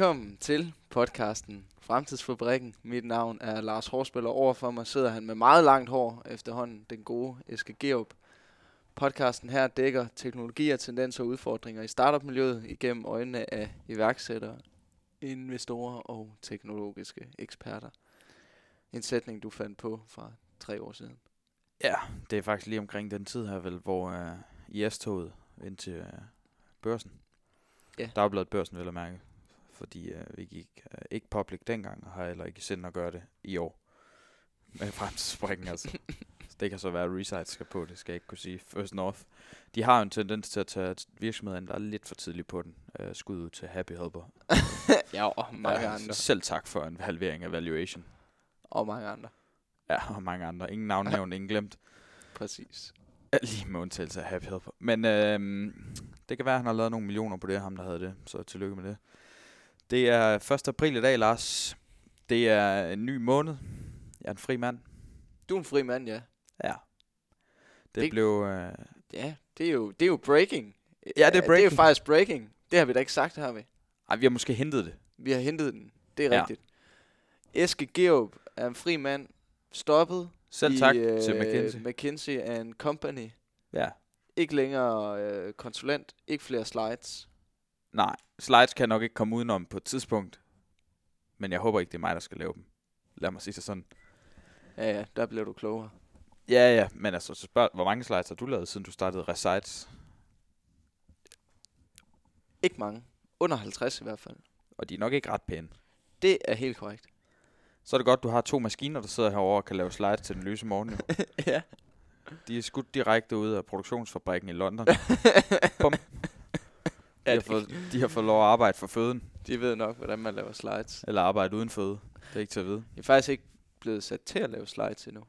Velkommen til podcasten Fremtidsfabrikken. Mit navn er Lars Horsbøl, og overfor mig sidder han med meget langt hår efterhånden, den gode Eske Geop. Podcasten her dækker teknologier, tendenser og udfordringer i startup-miljøet igennem øjnene af iværksættere, investorer og teknologiske eksperter. En sætning, du fandt på for tre år siden. Ja, det er faktisk lige omkring den tid her, vel, hvor uh, IS-toget ind til uh, børsen. Ja. Der er blevet børsen, vel at mærke. Fordi uh, vi gik uh, ikke public dengang, og har heller ikke sendt at gøre det i år. Med fremtidsspringen, altså. Så det kan så være, at Resight skal på, det skal jeg ikke kunne sige. First North. De har jo en tendens til at tage virksomheden, der er lidt for tidligt på den. Uh, skud ud til Happy Helper. ja, og mange Ja, andre. Selv tak for en halvering af valuation. Og mange andre. Ja, og mange andre. Ingen navn nævnt, ingen glemt. Præcis. Lige med undtagelse af Happy Helper. Men øhm, det kan være, at han har lavet nogle millioner på det, ham der havde det. Så tillykke med det. Det er 1. april i dag, Lars. Det er en ny måned. Jeg er en fri mand. Du er en fri mand, ja. Ja. Det, Det- blev... Øh, Ja, det er jo, det er jo breaking. Ja, det er Det er jo breaking. faktisk breaking. Det har vi da ikke sagt, har vi. ej, vi har måske hentet det. Vi har hentet den. Det er Ja. rigtigt. Eske Geop er en fri mand, stoppet Selv i, tak øh, til McKinsey. McKinsey and Company. Ja. Ikke længere øh, konsulent, ikke flere slides. Nej, slides kan jeg nok ikke komme udenom på et tidspunkt. Men jeg håber ikke, det er mig, der skal lave dem. Lad mig sige det sådan. Ja, ja, der blev du klogere. Ja, ja, men altså, så spørg, hvor mange slides har du lavet, siden du startede Resites? Ikke mange. Under 50 i hvert fald. Og de er nok ikke ret pæne. Det er helt korrekt. Så er det godt, du har to maskiner, der sidder herovre og kan lave slides til den løse morgen. Ja. De er skudt direkte ud af produktionsfabrikken i London. Bum. De, har fået, de har fået lov at arbejde for føden, De ved nok, hvordan man laver slides. eller arbejde uden føde. Det er ikke til at vide. Jeg er faktisk ikke blevet sat til at lave slides endnu.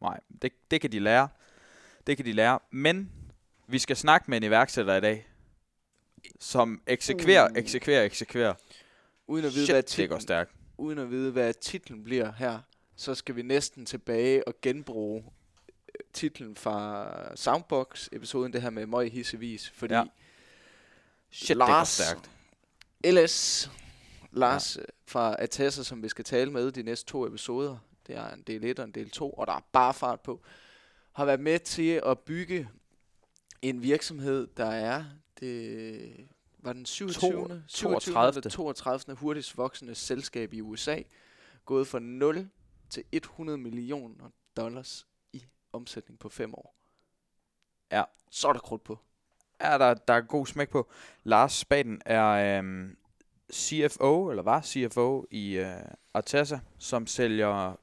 Nej, det, det kan de lære. Det kan de lære. Men vi skal snakke med en iværksætter i dag, som eksekverer, Uh. eksekverer, eksekverer. Uden at vide, Shit, hvad det går titlen, stærkt. uden at vide, hvad titlen bliver her, så skal vi næsten tilbage og genbruge øh, titlen fra Soundbox, episoden det her med Møg Hissevis, fordi Ja. Shit, det Lars- stærkt. LS, Lars ja. fra Atessa, som vi skal tale med de næste to episoder, det er en del 1 og en del 2, og der er bare fart på, har været med til at bygge en virksomhed, der er det var den 27. 27. 32.. eller 32. hurtigst voksende selskab i USA, gået fra 0 til 100 millioner dollars i omsætning på 5 år. Ja. Så er der krudt på. Ja, der, der er god smæk på. Lars Spaden er øhm, CFO, eller var CFO i øh, Artesa, som sælger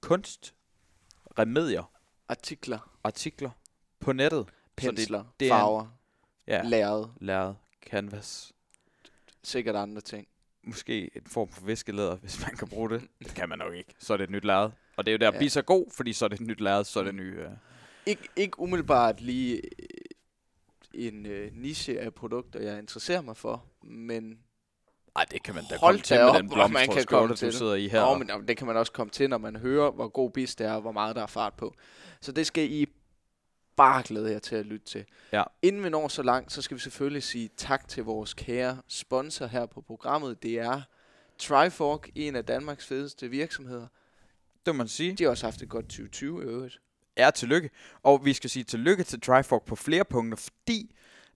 kunst, remedier, Artikler, artikler på nettet. Pensler, det det er farver, Ja, lærred, lærred, canvas, sikkert andre ting. måske en form for viskelæder, hvis man kan bruge det. Det kan man nok ikke. Så er det et nyt lærred. Og det er jo der, Ja. ja. så god, fordi så er det et nyt lærred, så er det ny... Øh, Ikke, ikke umiddelbart lige øh, en øh, niche af produkter, jeg interesserer mig for, men, ej, det kan man da komme til med op, den hvor man kan komme blomstrådskjorte, til du sidder i her. Nå, men det kan man også komme til, når man hører, hvor god bis det er, og hvor meget der er fart på. Så det skal I bare glæde jer til at lytte til. Ja. Inden vi når så langt, så skal vi selvfølgelig sige tak til vores kære sponsor her på programmet. Det er Trifork, en af Danmarks fedeste virksomheder. Det må man sige. De har også haft et godt 2020 i øvrigt. Ja, tillykke. Og vi skal sige tillykke til Trifork på flere punkter, fordi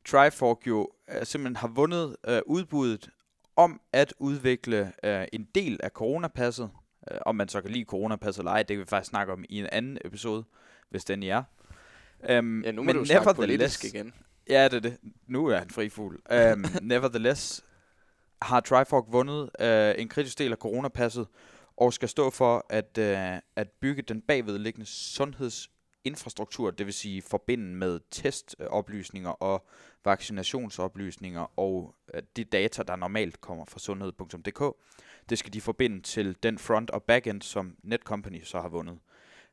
Trifork jo øh, simpelthen har vundet øh, udbuddet om at udvikle øh, en del af coronapasset. Øh, om man så kan lide coronapasset eller ej, det kan vi faktisk snakke om i en anden episode, hvis den er. Um, Ja, nu må du snakke politisk igen. Ja, det er det. Nu er han fri fugl. Um, nevertheless har Trifork vundet uh, en kritisk del af coronapasset, og skal stå for at, øh, at bygge den bagvedliggende sundhedsinfrastruktur, det vil sige forbinde med testoplysninger og vaccinationsoplysninger og øh, de data, der normalt kommer fra sundhed.dk. Det skal de forbinde til den front- og backend, som Netcompany så har vundet.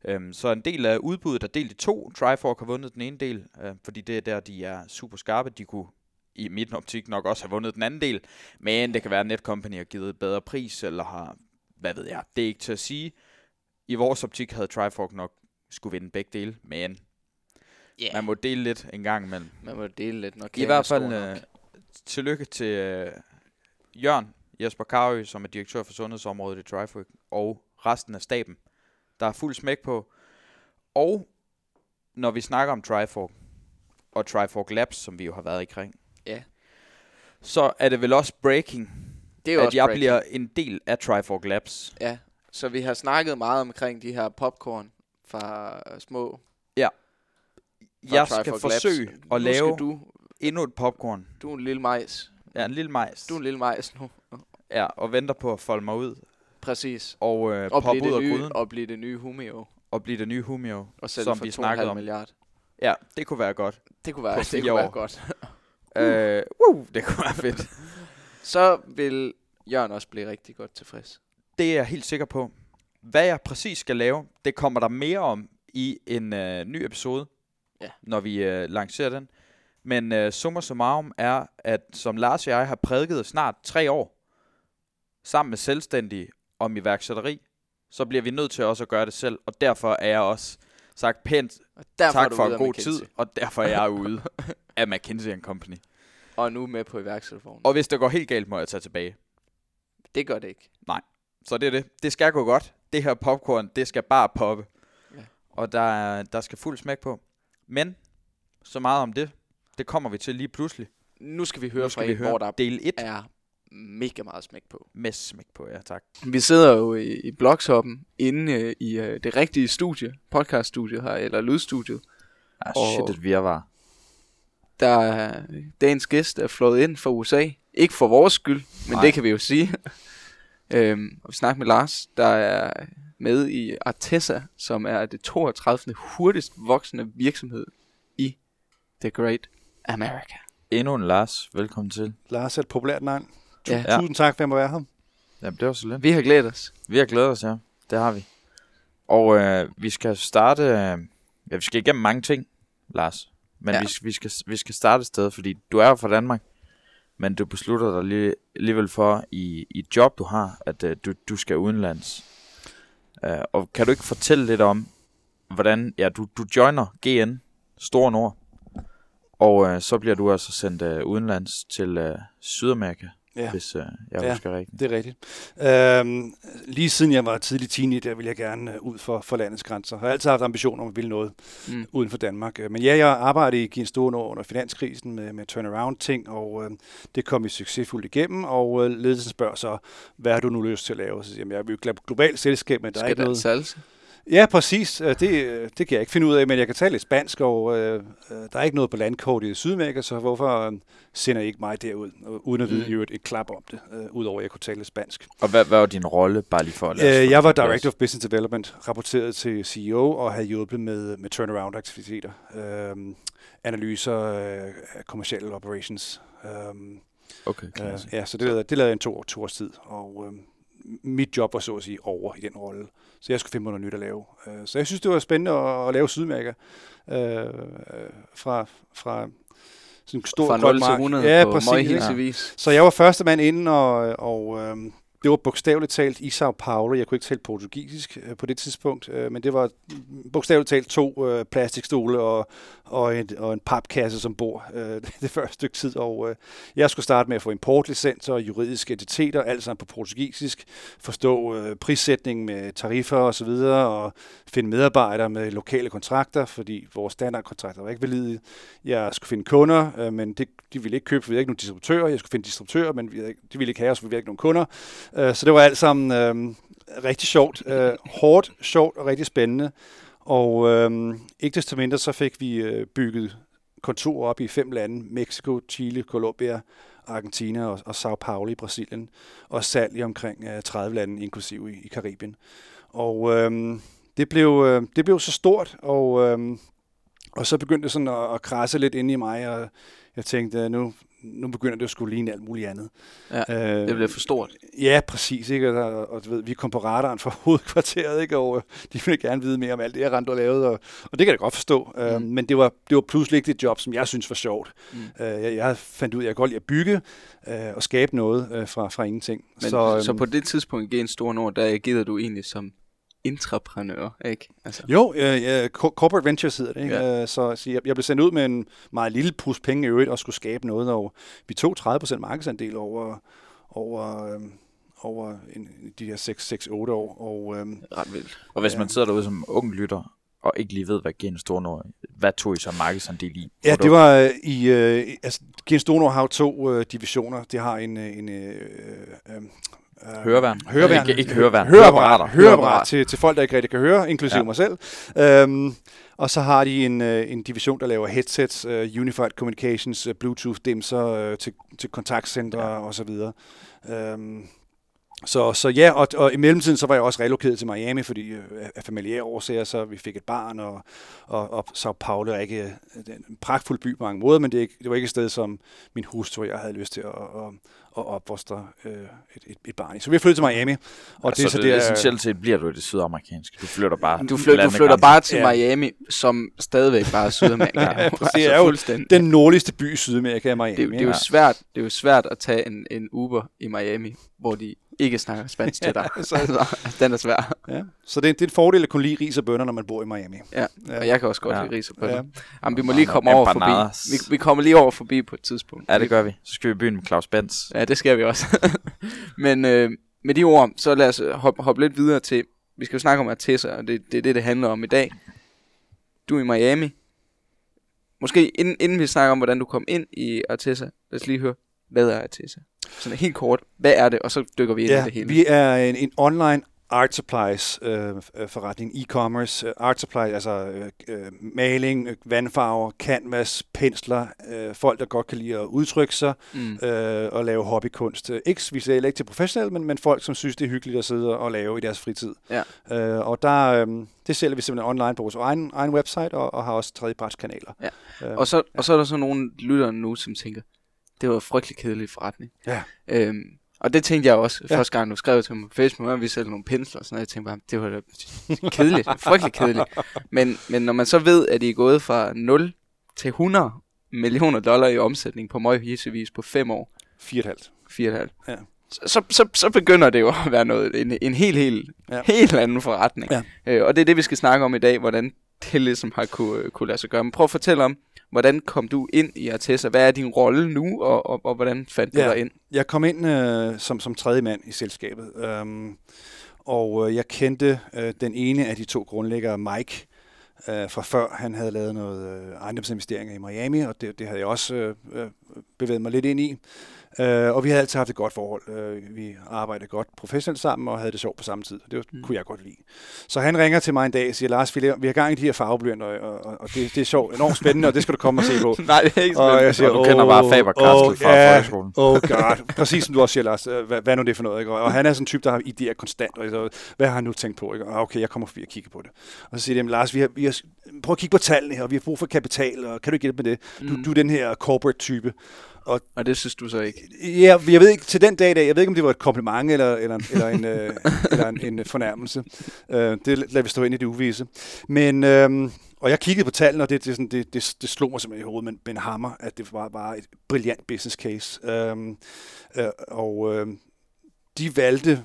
Øhm, så en del af udbuddet er delt i to. Trifork har vundet den ene del, øh, fordi det er der, de er super skarpe. De kunne i mit optik nok også have vundet den anden del, men det kan være, at Netcompany har givet et bedre pris, eller har, hvad ved jeg, det er ikke til at sige. I vores optik havde Trifork nok skulle vinde begge dele, men Yeah. man må dele lidt en gang imellem. Man må dele lidt, når I hvert er fald øh, tillykke til, øh, Jørgen Jesper Karø, som er direktør for sundhedsområdet i Trifork, og resten af staben, der er fuld smæk på. Og når vi snakker om Trifork, og Trifork Labs, som vi jo har været i kring, Ja. så er det vel også breaking, Det er at jeg breaking. bliver en del af Trifork Labs. Ja, så vi har snakket meget omkring de her popcorn fra små... fra Jeg skal Trifork Labs. forsøge Nu at lave Skal du, endnu et popcorn. du er en lille majs. Ja, en lille majs. Du er en lille majs nu. Ja, og venter på at folde mig ud Præcis. og øh, Og poppe ud af nye, gryden og blive det nye Humio. og blive det nye Humio, Og som for vi 2,5 snakkede om. milliard. Ja, det kunne være godt. Det kunne være, det kunne være godt. Øh, uh, det kunne være fedt. Så vil Jørgen også blive rigtig godt tilfreds. Det er jeg helt sikker på. Hvad jeg præcis skal lave, det kommer der mere om i en øh, ny episode, Ja. når vi øh, lancerer den. Men øh, summa summarum er, at som Lars og jeg har prædiket snart tre år, sammen med selvstændige om iværksætteri, så bliver vi nødt til også at gøre det selv, og derfor er jeg også sagt pænt Og tak for en god tid, og derfor er jeg ude af McKinsey Company. Og nu med på iværksættervognen. Og hvis det går helt galt, må jeg tage tilbage. Det gør det ikke. Så det er det. Det skal gå godt. Det her popcorn, det skal bare poppe. Ja. Og der, er- der skal fuld smæk på. Men, så meget om det. Det kommer vi til lige pludselig. Nu skal vi høre nu skal fra vi en, høre hvor der del 1 er mega meget smæk på. med smæk på. Ja, tak. Vi sidder jo i, i Blogshoppen inde øh, i øh, det rigtige studie, podcaststudiet her, eller lydstudiet. Ah, shit, et virvar. Der er dagens gæst er flået ind fra USA. Ikke for vores skyld, men Nej. det kan vi jo sige. øhm, og vi snakker med Lars, der er med i Artesa, som er det 32. hurtigst voksende virksomhed i The Great America. Endnu en Lars. Velkommen til. Lars er et populært navn. Tu- Ja. Tusind tak for, at være her. Jamen, det var så lidt. Vi har glædet os. Vi har glædet os, ja. Det har vi. Og øh, vi skal starte... Øh, ja, vi skal igennem mange ting, Lars. Men ja. vi, vi, skal, vi skal starte et sted, fordi du er jo fra Danmark. Men du beslutter dig lige, alligevel for i, i et job, du har, at øh, du, du skal udenlands. Øh, og kan du ikke fortælle lidt om, hvordan... Ja, du, du joiner GN, Stor Nord. Og øh, så bliver du altså sendt øh, udenlands til øh, Sydamerika, Ja, ja. hvis øh, jeg Ja. husker rigtigt. det er rigtigt. Øhm, lige siden jeg var tidlig teenager, ville jeg gerne øh, ud for, for landets grænser. Jeg har altid haft ambitioner om at ville noget Mm. uden for Danmark. Øh, Men ja, jeg arbejdede i Gien Store Nord under finanskrisen med, med turnaround-ting, og øh, det kom vi succesfuldt igennem, og øh, ledelsen spørger så, hvad har du nu lyst til at lave? Så siger jeg, jeg er jo et globalt selskab, men der er Skal ikke der noget... salsa? Ja, præcis. Øh, Det, øh, det kan jeg ikke finde ud af, men jeg kan tale lidt spansk, og øh, øh, der er ikke noget på landkortet i Sydamerika, så hvorfor øh, sender I ikke mig derud, øh, uden at vide Mm. et, klap om det, øh, udover at jeg kunne tale lidt spansk. Og hvad, hvad var din rolle, bare lige for at lade Øh, jeg var? Director of Business Development, rapporteret til CEO og havde hjulpet med, med turnaround-aktiviteter, øh, analyser af kommercielle operations. Øh, Okay, øh, ja, så det lavede, det lavede jeg en to, to års tid, og øh, mit job var så at sige over i den rolle. Så jeg skulle finde noget nyt at lave. Øh, Så jeg synes, det var spændende at, at lave Sydamerika. Øh, fra, fra sådan en stor Fra grøn 0 til mark. 100 ja, på præcis, vis. Så jeg var første mand inde, og, og øhm, det var bogstaveligt talt i Sao Paulo. Jeg kunne ikke tale portugisisk øh, på det tidspunkt, øh, men det var mm, bogstaveligt talt to øh, plastikstole og, og, en, og en papkasse som bor det første stykke tid. Og jeg skulle starte med at få importlicenser og juridiske entiteter, alt sammen på portugisisk, forstå prissætning med tariffer og så videre, og finde medarbejdere med lokale kontrakter, fordi vores standardkontrakter var ikke valide. Jeg skulle finde kunder, men det, de ville ikke købe, for vi havde ikke nogen distributører. Jeg skulle finde distributører, men vi havde, de ville ikke have os, for vi havde ikke nogen kunder. Øh, så det var alt sammen øh, rigtig sjovt. Øh, hårdt, sjovt og rigtig spændende. Og øh, ikke desto mindre, så fik vi øh, bygget kontorer op i fem lande. Mexico, Chile, Colombia, Argentina og, og Sao Paulo i Brasilien. Og salg i omkring øh, 30 lande, inklusive i, i Karibien. Og øh, det, blev, øh, det blev så stort, og, øh, og så begyndte det sådan at, at krasse lidt ind i mig, og jeg tænkte, nu, nu begynder det at skulle ligne alt muligt andet. Ja, øh, Det blev for stort. Ja, præcis. Ikke? Og, der, og du ved, vi kom på radaren for hovedkvarteret, ikke? og øh, de ville gerne vide mere om alt det, jeg rendte og lavede, og, og det kan jeg godt forstå. Mm. Øh, Mm. men det var, det var pludselig ikke det job, som jeg synes var sjovt. Mm. Øh, jeg, jeg fandt ud af, at jeg godt lide at bygge øh, og skabe noget øh, fra, fra ingenting. Men, så, så, øhm, så på det tidspunkt i en stor nord, der agerede du egentlig som intraprenør, ikke? Altså, Jo, øh, ja, co- Corporate Ventures hedder det. Ikke? Ja. Ja. Så, så jeg, jeg blev sendt ud med en meget lille pus penge i øvrigt og skulle skabe noget, og vi tog 30% markedsandel over, over, øh, over en, de her 6-8 år. Og, øh, Ret vildt. Og hvis Ja. man sidder derude som ung lytter, og ikke lige ved, hvad Gen Stornord, hvad tog I så markedsandel i? Ja, det var øh, i... Øh, altså, Gens Donor har jo to øh, divisioner. Det har en... øh, en øh, øh, øh, Høreværn. Høreværn. Ikke, ikke høreværn. Høreapparat. Høreapparater. Høreapparat til, til folk, der ikke rigtig kan høre, inklusive Ja. mig selv. Øhm, og så har de en, øh, en division, der laver headsets, uh, Unified Communications, uh, Bluetooth-dimser uh, til, til kontaktcentre Ja. ja. og så videre. Øhm, så, så ja, og, og i mellemtiden så var jeg også relokeret til Miami, fordi øh, af- familiære årsager, så vi fik et barn, og, og, og Sao Paulo er ikke øh, er en pragtfuld by på mange måder, men det, er ikke, det var ikke et sted, som min hustru og jeg havde lyst til at, at, at opfostre øh, et, et, et barn i. Så vi har flyttet til Miami, og Og det er så det, det, essentielt set bliver du i det sydamerikanske. Du flytter bare. Du, flytter, du flytter bare til Ja. Miami, som stadigvæk bare er Sydamerika. Ja, altså. Det er jo fuldstændig. den nordligste by i Sydamerika er Miami. det, er jo- det, er jo Ja. svært, det er jo svært at tage en, en Uber i Miami, hvor de ikke snakker spansk til dig. så- altså, den er svær. ja. Så det er, det er en fordel at kunne lide ris og bønner, når man bor i Miami. Ja, og jeg kan også godt Ja. ja. lide ris og Ja. bønner. Jamen, vi må lige komme over forbi. Vi, vi kommer lige over forbi på et tidspunkt. Ja, det gør vi. Så skal vi begynde med Claus Benz. Ja, det skal vi også. Men øh, med de ord, så lad os hoppe, hoppe lidt videre til, vi skal jo snakke om Arteta, og det, det er det, det handler om i dag. Du er i Miami. Måske inden, inden vi snakker om, hvordan du kom ind i Arteta, lad os lige høre, hvad er Arteta? Sådan helt kort, hvad er det, og så dykker vi ind i Ja, det hele. vi er en, en online art supplies øh, øh, forretning, e-commerce, øh, art supplies, altså øh, øh, maling, øh, vandfarver, canvas, pensler, øh, folk, der godt kan lide at udtrykke sig Mm. øh, og lave hobbykunst. Ikke, vi sælger ikke til professionelle, men, men folk, som synes, det er hyggeligt at sidde og lave i deres fritid. Ja. Øh, og der, øh, det sælger vi simpelthen online på vores egen, egen website og, og har også tredjepartskanaler. Ja. Øh, Og så, og så er der så nogle lyttere nu, som tænker, det var en frygtelig kedelig forretning. Ja. Øhm, og det tænkte jeg også, Ja. første gang du skrev til mig på Facebook, at vi sælger nogle pensler og sådan noget. Jeg tænkte bare, det var da kedeligt, frygtelig kedeligt. Men, men når man så ved, at I er gået fra 0 til 100 millioner dollar i omsætning på Møg Hisevis på 5 år, 4,5. 4,5, Ja. så, så, så, så begynder det jo at være noget, en, en helt, helt, ja. helt anden forretning. Ja. Øh, og det er det, vi skal snakke om i dag, hvordan det ligesom har kunne, kunne lade sig gøre. Men prøv at fortælle om, hvordan kom du ind i Artesa? Hvad er din rolle nu, og, og, og hvordan fandt du Ja. dig ind? Jeg kom ind øh, som, som tredje mand i selskabet, øhm, og øh, jeg kendte øh, den ene af de to grundlæggere, Mike, øh, fra før han havde lavet noget øh, ejendomsinvesteringer i Miami, og det, det havde jeg også øh, øh, bevæget mig lidt ind i. Øh, og vi havde altid haft et godt forhold. Øh, vi arbejdede godt professionelt sammen og havde det sjovt på samme tid. Det var, mm. Kunne jeg godt lide. Så han ringer til mig en dag og siger, Lars, vi, laver, vi har gang i de her farveblyanter, og, og, og det, det er sjovt, enormt spændende, og det skal du komme og se på. Nej, det er ikke Og jeg siger, Og du kender bare "Åh, Faber-Castell åh, fra folkeskolen." Oh god, præcis som du også siger, Lars. Øh, Hvad, hvad er nu det for noget? Ikke? Og han er sådan en type, der har idéer konstant. Og så, hvad har han nu tænkt på? Ikke? Og, okay, jeg kommer forbi og kigger på det. Og så siger de, "Jamen, Lars, vi har, vi har, prøv at kigge på tallene her, og vi har brug for kapital, og kan du ikke hjælpe med det? Du, Mm. du er den her corporate-type. Og det synes du så ikke? Ja, jeg ved ikke, til den dag i dag, jeg ved ikke, om det var et kompliment eller, eller, eller, en, øh, eller en, en fornærmelse. Øh, det lader vi stå ind i det uvise. Men, øh, og jeg kiggede på tallene, og det, det, sådan, det, det, det slog mig simpelthen i hovedet med, med en hammer, at det var bare et brilliant business case. Øh, øh, og øh, de valgte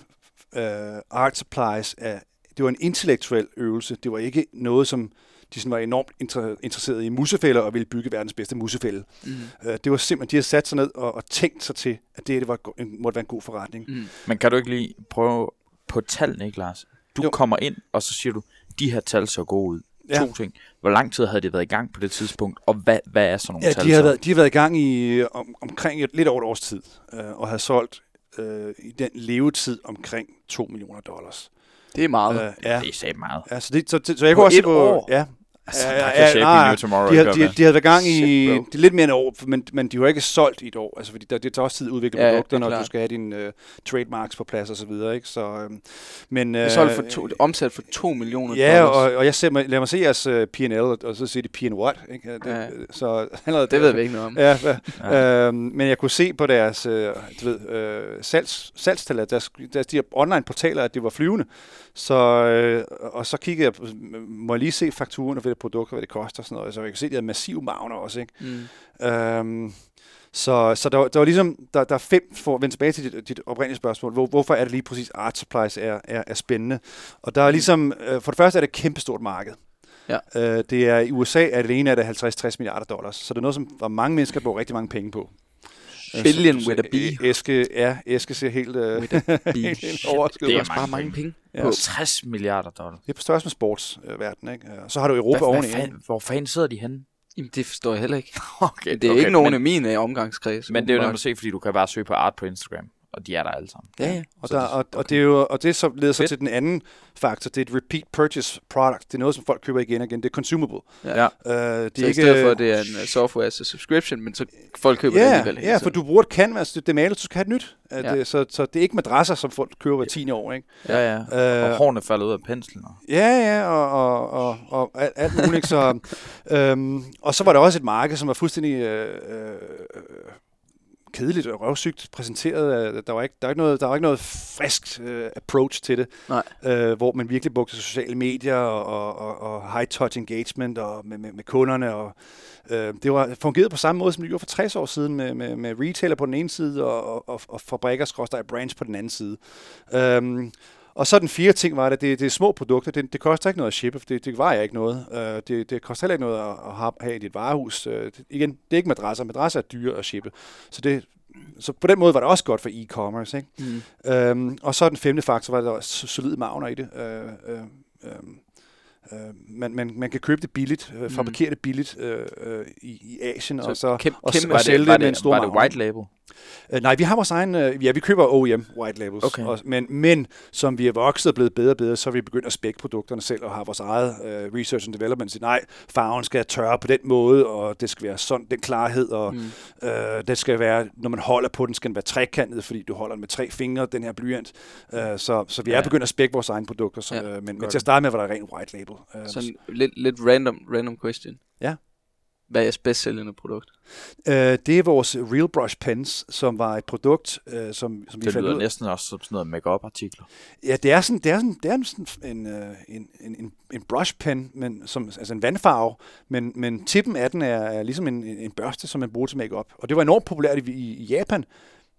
øh, Art Supplies af, det var en intellektuel øvelse. Det var ikke noget, som de sådan var enormt inter- interesseret i musefælder og ville bygge verdens bedste musefælde. Mm. Øh, det var simpelthen, de havde sat sig ned og, og tænkt sig til, at det, det var, en, måtte være en god forretning. Mm. Men kan du ikke lige prøve på tallene, ikke Lars? Du Jo. kommer ind, og så siger du, de her tal så gode ud. Ja. To ting. Hvor lang tid havde det været i gang på det tidspunkt, og hvad, hvad er sådan nogle Ja, tal de har, været, de har været i gang i om, omkring et, lidt over et års tid, øh, og har solgt øh, i den levetid omkring 2 millioner dollars. Det er meget. Øh, ja. Det sagde meget. Ja, så, det, så, så, så jeg På kunne også et se på, år? Ja, Altså, Ja, der kan ja, Shaping nej, New Tomorrow de være de, de havde været gang i, Shit, det er lidt mere end et år, men, men de har ikke solgt i et år, altså fordi der, det tager også tid at udvikle Ja, produkter, det er når du skal have dine uh, trademarks på plads og så videre, ikke? Så, øh, men, Det er solgt for to, omsat for 2 millioner Ja, dollars. og, og jeg ser, lad mig se jeres uh, P&L, og, og så siger de P&L what? Ikke? Det, Ja. Så allerede det ved vi ikke noget om. Ja, ja. Øhm, men jeg kunne se på deres øh, du ved, øh, salgs, salgstal, deres, deres de online portaler, at det var flyvende. Så, øh, og så kiggede jeg, må jeg lige se fakturen og det produkt, hvad det koster og sådan noget. Så jeg kan se, at de havde massive magner også. Ikke? Mm. Øhm, så, så der, var- der var ligesom, der, der er fem, for at vende tilbage til dit, dit oprindelige spørgsmål, hvor, hvorfor er det lige præcis Art Supplies er, er, er spændende? Og der er ligesom, øh, for det første er det et kæmpestort marked. Ja. Øh, det er, I USA er det alene er det 50-60 milliarder dollars, så det er noget, som hvor mange mennesker bruger rigtig mange penge på. Billion with a B. Eske, ja, Eske ser helt, øh, With a B. helt. Det er. Bare mange penge. Ja. På. 60 milliarder dollar. Det er på størrelse med sportsverdenen, ikke? Og så har du Europa Hvad, oveni. fanden, hvor fanden sidder de henne? Jamen, det forstår jeg heller ikke. Okay, Det er okay, ikke nogen men, af mine øh, omgangskreds. Men det er jo nemt at se, fordi du kan bare søge på art på Instagram, og de er der alle sammen. Ja, ja. Og, Så der, det- og, og okay. det er jo, og det så leder så Fedt. til den anden faktor. Det er et repeat purchase product. Det er noget, som folk køber igen og igen. Det er consumable. Ja. Uh, det er Så i stedet for, at det er en uh, software as a subscription, men så folk køber det Ja, alligevel. hele ja, for du bruger et canvas, det, det er malet, du skal have et nyt. Ja. det, så, så det er ikke madrasser, som folk køber hver 10 år, ikke? Ja, ja. Øh, Og hårene falder ud af penslen. Og... Ja, ja, og, og, og, og alt, alt muligt. så, øhm, og så var der også et marked, som var fuldstændig øh, øh, kedeligt og røvsygt præsenteret. Øh, Der var ikke, der var ikke, noget, der var ikke noget friskt øh, approach til det, Nej. øh, hvor man virkelig brugte sociale medier og, og, og, high-touch engagement og med, med, med kunderne. Og, øh, det var fungeret på samme måde, som det gjorde for 60 år siden med, med, med retailer på den ene side og, og, og fabrikker, skråstrej brands på den anden side. Øhm, og så den fjerde ting var, at det, det er små produkter. Det, det koster ikke noget at shippe, for det, det vejer ikke noget. Øh, det, det koster heller ikke noget at, at have- have i dit varehus. Øh, det, igen, det er ikke madrasser. Madrasser er dyre at shippe. Så, det, så på den måde var det også godt for e-commerce. Ikke? Mm. Øhm, og så den femte faktor var, at der var so- solide magner i det. Øh, øh, øh, øh, man, man, man kan købe det billigt, øh, fabrikere det billigt øh, øh, i, i Asien, og så kæm, og kæmpe, og sælge det var med en stor var det white label? Øh, nej, vi har vores egen, øh, ja, vi køber OEM white labels, Okay. og, men, men som vi er vokset og blevet bedre og bedre, så er vi begyndt at spække produkterne selv og har vores eget øh, research and development. Så nej, farven skal tørre på den måde, og det skal være sådan, den klarhed, og Mm. øh, det skal være, når man holder på den, skal den være trekantet, fordi du holder den med tre fingre, den her blyant. Øh, så, så vi er Ja. begyndt at spække vores egne produkter, så, Ja, øh, men, men til at starte med var der ren white label. Øh, Sådan lidt, lidt random, random question. Ja. Hvad er jeres bedst sælgende produkt? øh, det er vores Real Brush Pens, som var et produkt, øh, som, som vi Det fandt lyder ud næsten også som sådan noget make-up artikler. Ja, det er sådan, det er sådan, det er sådan en, øh, en, en, en, en brush pen, men som, altså en vandfarve, men, men tippen af den er, er ligesom en, en børste, som man bruger til makeup. Og det var enormt populært i, i, i Japan,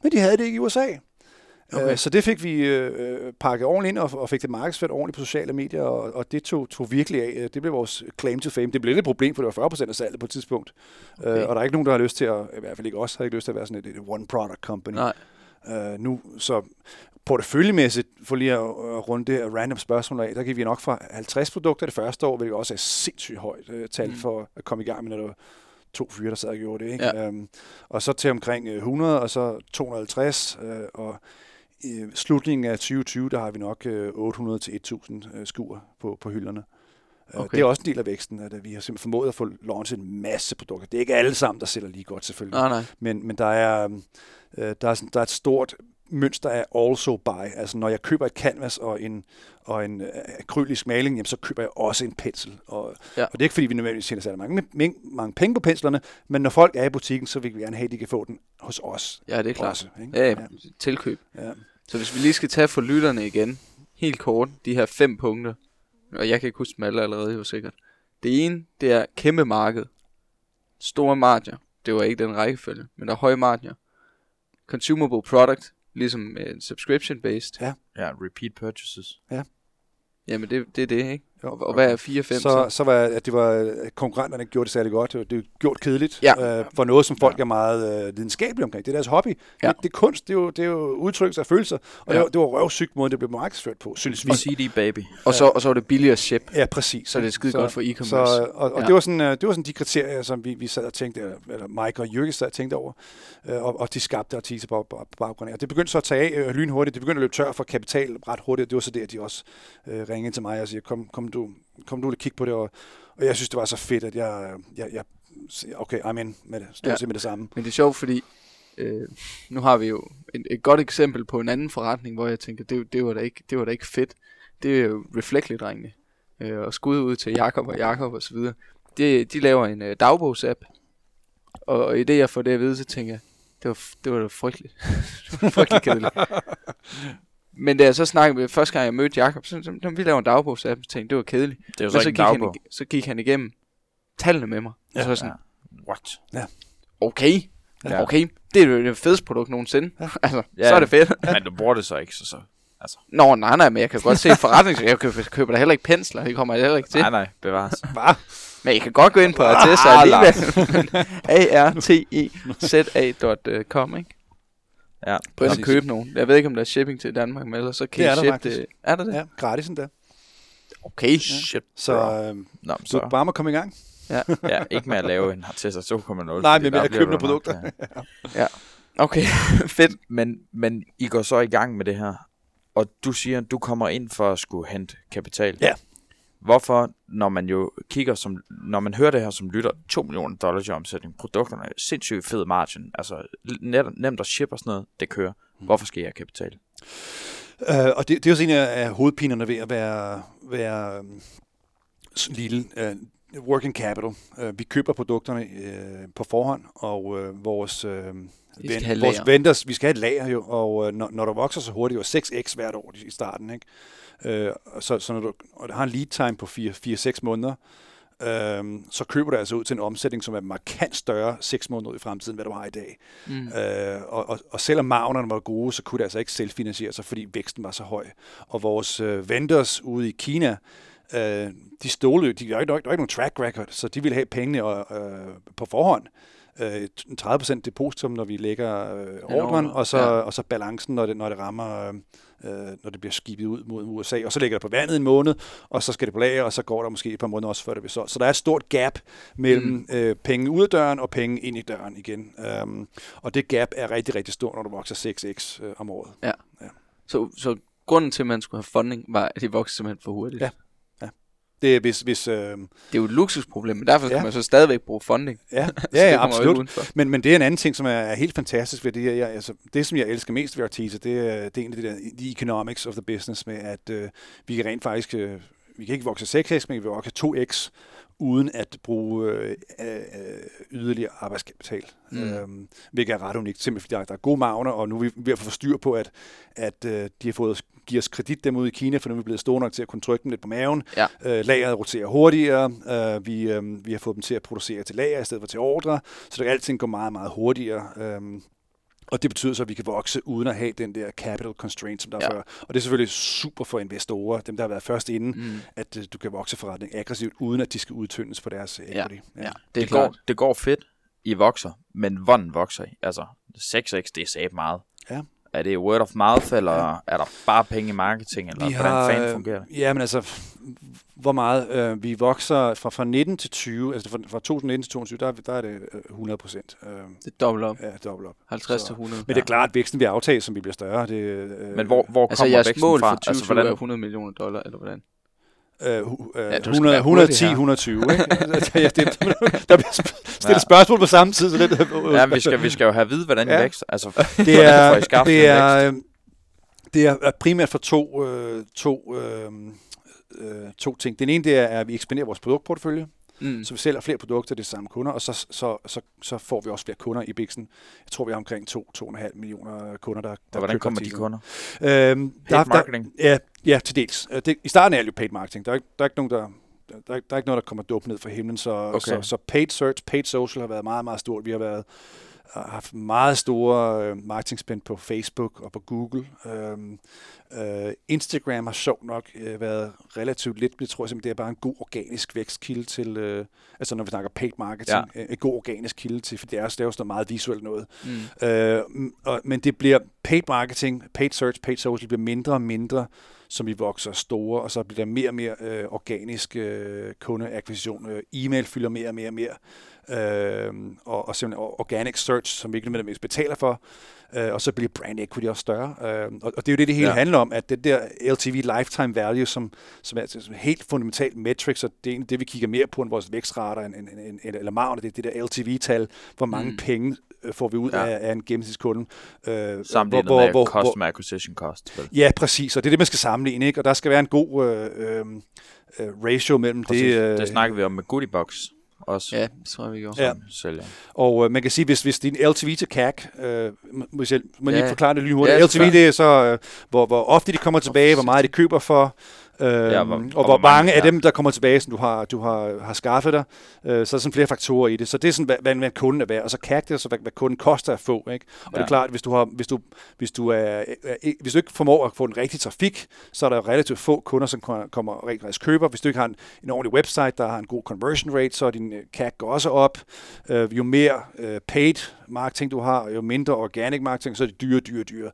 men de havde det ikke i USA. Okay. Øh, så det fik vi øh, pakket ordentligt ind og, og fik det markedsført ordentligt på sociale medier, og, og det tog, tog virkelig af. Det blev vores claim to fame. Det blev lidt et problem, for det var 40% af salget på et tidspunkt. Okay. Okay. Øh, og der er ikke nogen, der har lyst til at, i hvert fald ikke os, har ikke lyst til at være sådan et, et one product company. Nej. Øh, nu, så porteføljemæssigt, for lige at, runde det random spørgsmål af, der gik vi nok fra 50 produkter det første år, hvilket også er sindssygt højt øh, tal Mm. for at komme i gang med, når der var to fyre, der sad og gjorde det. Ikke? Ja. Øhm, og så til omkring øh, 100, og så 250, øh, og i slutningen af 2020, der har vi nok øh, 800 til 1000 øh, skuer på, på hylderne. Okay. Det er også en del af væksten, at øh, vi har simpelthen formået at få launchet en masse produkter. Det er ikke alle sammen, der sælger lige godt selvfølgelig. Nej, nej. Men, men der, er, øh, der, er sådan, der er et stort mønster af also buy. Altså når jeg køber et canvas og en, og en øh, akrylisk maling, jamen, så køber jeg også en pensel. Og, Ja. og det er ikke fordi, vi nødvendigvis tjener særlig mange, mange, mange penge på penslerne, men når folk er i butikken, så vil vi gerne have, at de kan få den hos os. Ja, det er klart. Også, ikke? Ja, ja, tilkøb. ja. Så hvis vi lige skal tage for lytterne igen, helt kort, de her fem punkter, og jeg kan ikke huske dem alle allerede, jo sikkert. Det ene, det er kæmpe marked. Store marginer. Det var ikke den rækkefølge, men der er høje marginer. Consumable product, ligesom en subscription-based. Ja. Ja, repeat purchases. Jamen det, det er det, ikke? Og, og hvad er 4-5 så? så, så var at det var at konkurrenterne ikke gjorde det særlig godt. Det var, det var gjort kedeligt Ja. øh, for noget, som folk er meget øh, lidenskabelige omkring. Det er deres hobby. Ja. Ja. Det, det er kunst, det er jo, det er jo udtryk af følelser. Og Ja. ja. det, var, det var røvsygt måde, det blev markedsført på, synes vi. CD baby. Og så, og så var det billigere ship, Ja, præcis. så det er skide godt for Så, e-commerce. og og Ja. ja. det, var sådan, øh, det var sådan de kriterier, som vi, vi sad og tænkte, eller, Mike og Jørgen sad og tænkte over, øh, og, og de skabte artikler på, på, på baggrund af. Og det begyndte så at tage af øh, lynhurtigt. Det begyndte at løbe tør for kapital ret hurtigt. Det var så der, de også øh, ringede til mig og siger, kom, kom du, kom du og kigge på det. Og, og jeg synes, det var så fedt, at jeg, jeg, jeg okay, I'm in med det. Stort Ja. set med det samme. Men det er sjovt, fordi øh, nu har vi jo et, et godt eksempel på en anden forretning, hvor jeg tænker, det, det, var, da ikke, det var da ikke fedt. Det er jo Reflectly-drengene. Øh, og skud ud til Jakob og Jakob og så videre. De, de laver en øh, dagbogsapp. Og, og i det, jeg får det at vide, så tænker jeg, det var, det var da frygteligt. det var frygteligt kedeligt. Men da jeg så snakkede med, første gang jeg mødte Jakob, så, så, så vi laver en dagbogsapp, så tænkte jeg, det var kedeligt. Det er jo Men så, så gik, en han, dagbog. ig- så gik han igennem tallene med mig. Og så var sådan, What? okay, Ja. okay, det er jo det fedeste produkt nogensinde. Ja. altså, Ja. så er det fedt. Men du bruger det så ikke, så så. Altså, Nå, nej, nej, men jeg kan godt se forretning. Jeg køber, da heller ikke pensler. Det kommer jeg heller ikke til. nej, nej, bevares. Bare. Men I kan godt gå ind på Ah, Arteza alligevel. Lars. A-R-T-E-Z-A.com, ikke? Ja, og Præcis. købe nogen. Jeg ved ikke, om der er shipping til Danmark, men ellers så kan Det I er shippe faktisk. det. Er der det? Ja, gratis endda. Okay. Shit, Så øh, Nå, men du så, bare må komme i gang. ja, ikke med at lave en Artesa 2.0. Nej, men med at købe nogle nok, produkter. ja. Okay, fedt. Men, men I går så i gang med det her, og du siger, at du kommer ind for at skulle hente kapital. Ja. Hvorfor, når man jo kigger som, når man hører det her som lytter, 2 millioner dollars i omsætning, produkterne er sindssygt fed margin, altså net, nemt at ship og sådan noget, det kører. Mm. Hvorfor skal jeg have kapital? Øh, og det, det er også en af, hovedpinerne ved at være, være s- lille. Øh, working capital. Øh, vi køber produkterne øh, på forhånd, og øh, vores, øh, have vores vendors, vi skal have et lager jo, og øh, når, når du vokser så hurtigt, jo 6x hvert år i starten, ikke? Øh, så, så når du og det har en lead time på 4-6 måneder, øh, så køber du altså ud til en omsætning, som er markant større 6 måneder ud i fremtiden, hvad du har i dag. Mm. Øh, og, og, og selvom margerne var gode, så kunne det altså ikke selvfinansiere sig, fordi væksten var så høj. Og vores øh, vendors ude i Kina, øh, de stolede jo, de har ikke, der var ikke nogen track record, så de ville have pengene øh, på forhånd. Øh, 30% depositum, når vi lægger øh, ordren, og så, ja. og så balancen, når det, når det rammer, øh, når det bliver skibet ud mod USA. Og så lægger det på vandet en måned, og så skal det på lager, og så går der måske et par måneder også, før det bliver solgt. Så der er et stort gap mellem Mm. øh, penge ud af døren og penge ind i døren igen. Um, og det gap er rigtig, rigtig stort, når du vokser 6x øh, om året. Så, så grunden til, at man skulle have funding, var, at de voksede simpelthen for hurtigt. Ja. Det er hvis... hvis øh, Det er jo et luksusproblem, men derfor Ja. man så stadigvæk bruge funding. ja, ja, ja, absolut. Men, men det er en anden ting, som er, er helt fantastisk ved det her. Jeg, altså, det, som jeg elsker mest ved Artisa, det er, det er egentlig det der, the economics of the business, med at øh, vi kan rent faktisk, øh, vi kan ikke vokse 6x, men vi kan vokse 2x, uden at bruge øh, øh, yderligere arbejdskapital. Mm. Øhm, hvilket er ret unikt, simpelthen fordi der, der er gode magner, og nu er vi ved at få styr på, at, at øh, de har fået giver os kredit dem ude i Kina, for nu er vi blevet store nok til at kunne trykke dem lidt på maven. Ja. Øh, lageret roterer hurtigere. Øh, vi, øh, vi har fået dem til at producere til lager i stedet for til ordre, så det alting går meget, meget hurtigere. Øh, og det betyder så, at vi kan vokse uden at have den der capital constraint, som der Ja. ja. før. Og det er selvfølgelig super for investorer, dem der har været først inden, Mm. at øh, du kan vokse forretning aggressivt, uden at de skal udtyndes på deres equity. Ja, det er det, klart. går, det går fedt. I vokser, men hvordan vokser I? Altså, 6x, det er sat meget. Ja. Er det word of mouth, eller ja. er der bare penge i marketing, eller Vi hvordan har, fanden øh, fungerer det? Ja, men altså, hvor meget? Øh, vi vokser fra, fra 19 til 20, altså fra, fra 2019 til 2022, der, er- der er det øh, 100 procent. Øh, Det er dobbelt op. ja, dobbelt op. 50 Så- til 100. Men det er klart, at væksten vil aftage, som vi bliver større. Det, øh, Men hvor, hvor Altså kommer jeres væksten mål fra? for 2020 altså, hvordan, er 100 millioner dollar, eller hvordan? Hu- øh, Ja, du skal 100, være hurtig 110, her. 120, ikke? Ja, det- der bliver stillet spørgsmål på samme tid, så det, ja, vi skal, vi skal jo have at vide, hvordan Ja. I vækster. Altså, det er, I skabt det er, det er primært for to, øh, to, øh, øh, to ting. Den ene det er, at vi ekspanderer vores produktportefølje, Mm. så vi sælger flere produkter til de samme kunder, og så, så, så, så får vi også flere kunder i Bixen. Jeg tror, vi har omkring 2-2,5 millioner kunder, der, der Og hvordan kommer de kunder? Øhm, Paid der, marketing? Der, ja, ja, til dels. Øh, Det, I starten er det jo paid marketing. Der er, ikke, der er ikke nogen, der... Der er, ikke- der er ikke noget, der kommer dumt ned fra himlen, så, okay. så, så paid search, paid social har været meget, meget stort. Vi har været har haft meget store øh, marketingspænd på Facebook og på Google. Øhm, øh, Instagram har sjovt nok øh, været relativt lidt, men jeg tror simpelthen, det er bare en god organisk vækstkilde til, øh, altså når vi snakker paid marketing, ja. en god organisk kilde til, for det er, også- er sådan noget meget visuelt noget. Mm. Øh, og, men det bliver paid marketing, paid search, paid social bliver mindre og mindre, som vi vokser store, og så bliver der mere og mere øh, organisk øh, kundeakquisition. Øh, e-mail fylder mere og mere og mere. Øh, og, og simpelthen or- organic search, som vi ikke nødvendigvis betaler for. Øh, og så bliver brand equity også større. Øh, og, og det er jo det, det hele Ja. handler om, at det der LTV lifetime value, som, som er som helt fundamentalt metrics, og det er egentlig det, vi kigger mere på end vores vækstrater, end, end, end, end, eller margen, det er det der LTV-tal, hvor mange Mm. penge øh, får vi ud Ja. af, af en gennemsnitskunde. Øh, Sammenlignet hvor- med hvor- customer acquisition cost. Vel? Ja, præcis, og det er det, man skal sammenligne, ikke? og der skal være en god øh, øh, øh, ratio mellem Præcis. det. Øh, Det snakker vi om med Goodiebox også. Ja, det tror jeg, vi gjorde. Ja. som sælger. Og øh, man kan sige, hvis, hvis din LTV til CAC, øh, må, må jeg må lige Ja. forklare det lynhurtigt. Ja, Ja, LTV, det er så, øh, hvor, hvor ofte de kommer tilbage, hvor meget de køber for, Øhm, Ja, og hvor- hvor, og hvor, hvor mange mange- af ja. dem, der kommer tilbage, som du har, du har, har skaffet dig, øh, så er der sådan flere faktorer i det. Så det er sådan, hvad, hvad, hvad kunden er værd, og så CAC, det er så, hvad, hvad kunden koster at få. Ikke? Og ja. det er klart, hvis du, har, hvis, du, hvis, du er, er, hvis du ikke formår at få den rigtige trafik, så er der relativt få kunder, som kommer- rent faktisk køber. Hvis du ikke har en, en ordentlig website, der har en god conversion rate, så er din øh, CAC går også op. Øh, jo mere øh, paid marketing du har, jo mindre organic marketing, så er det dyre, dyre, dyre.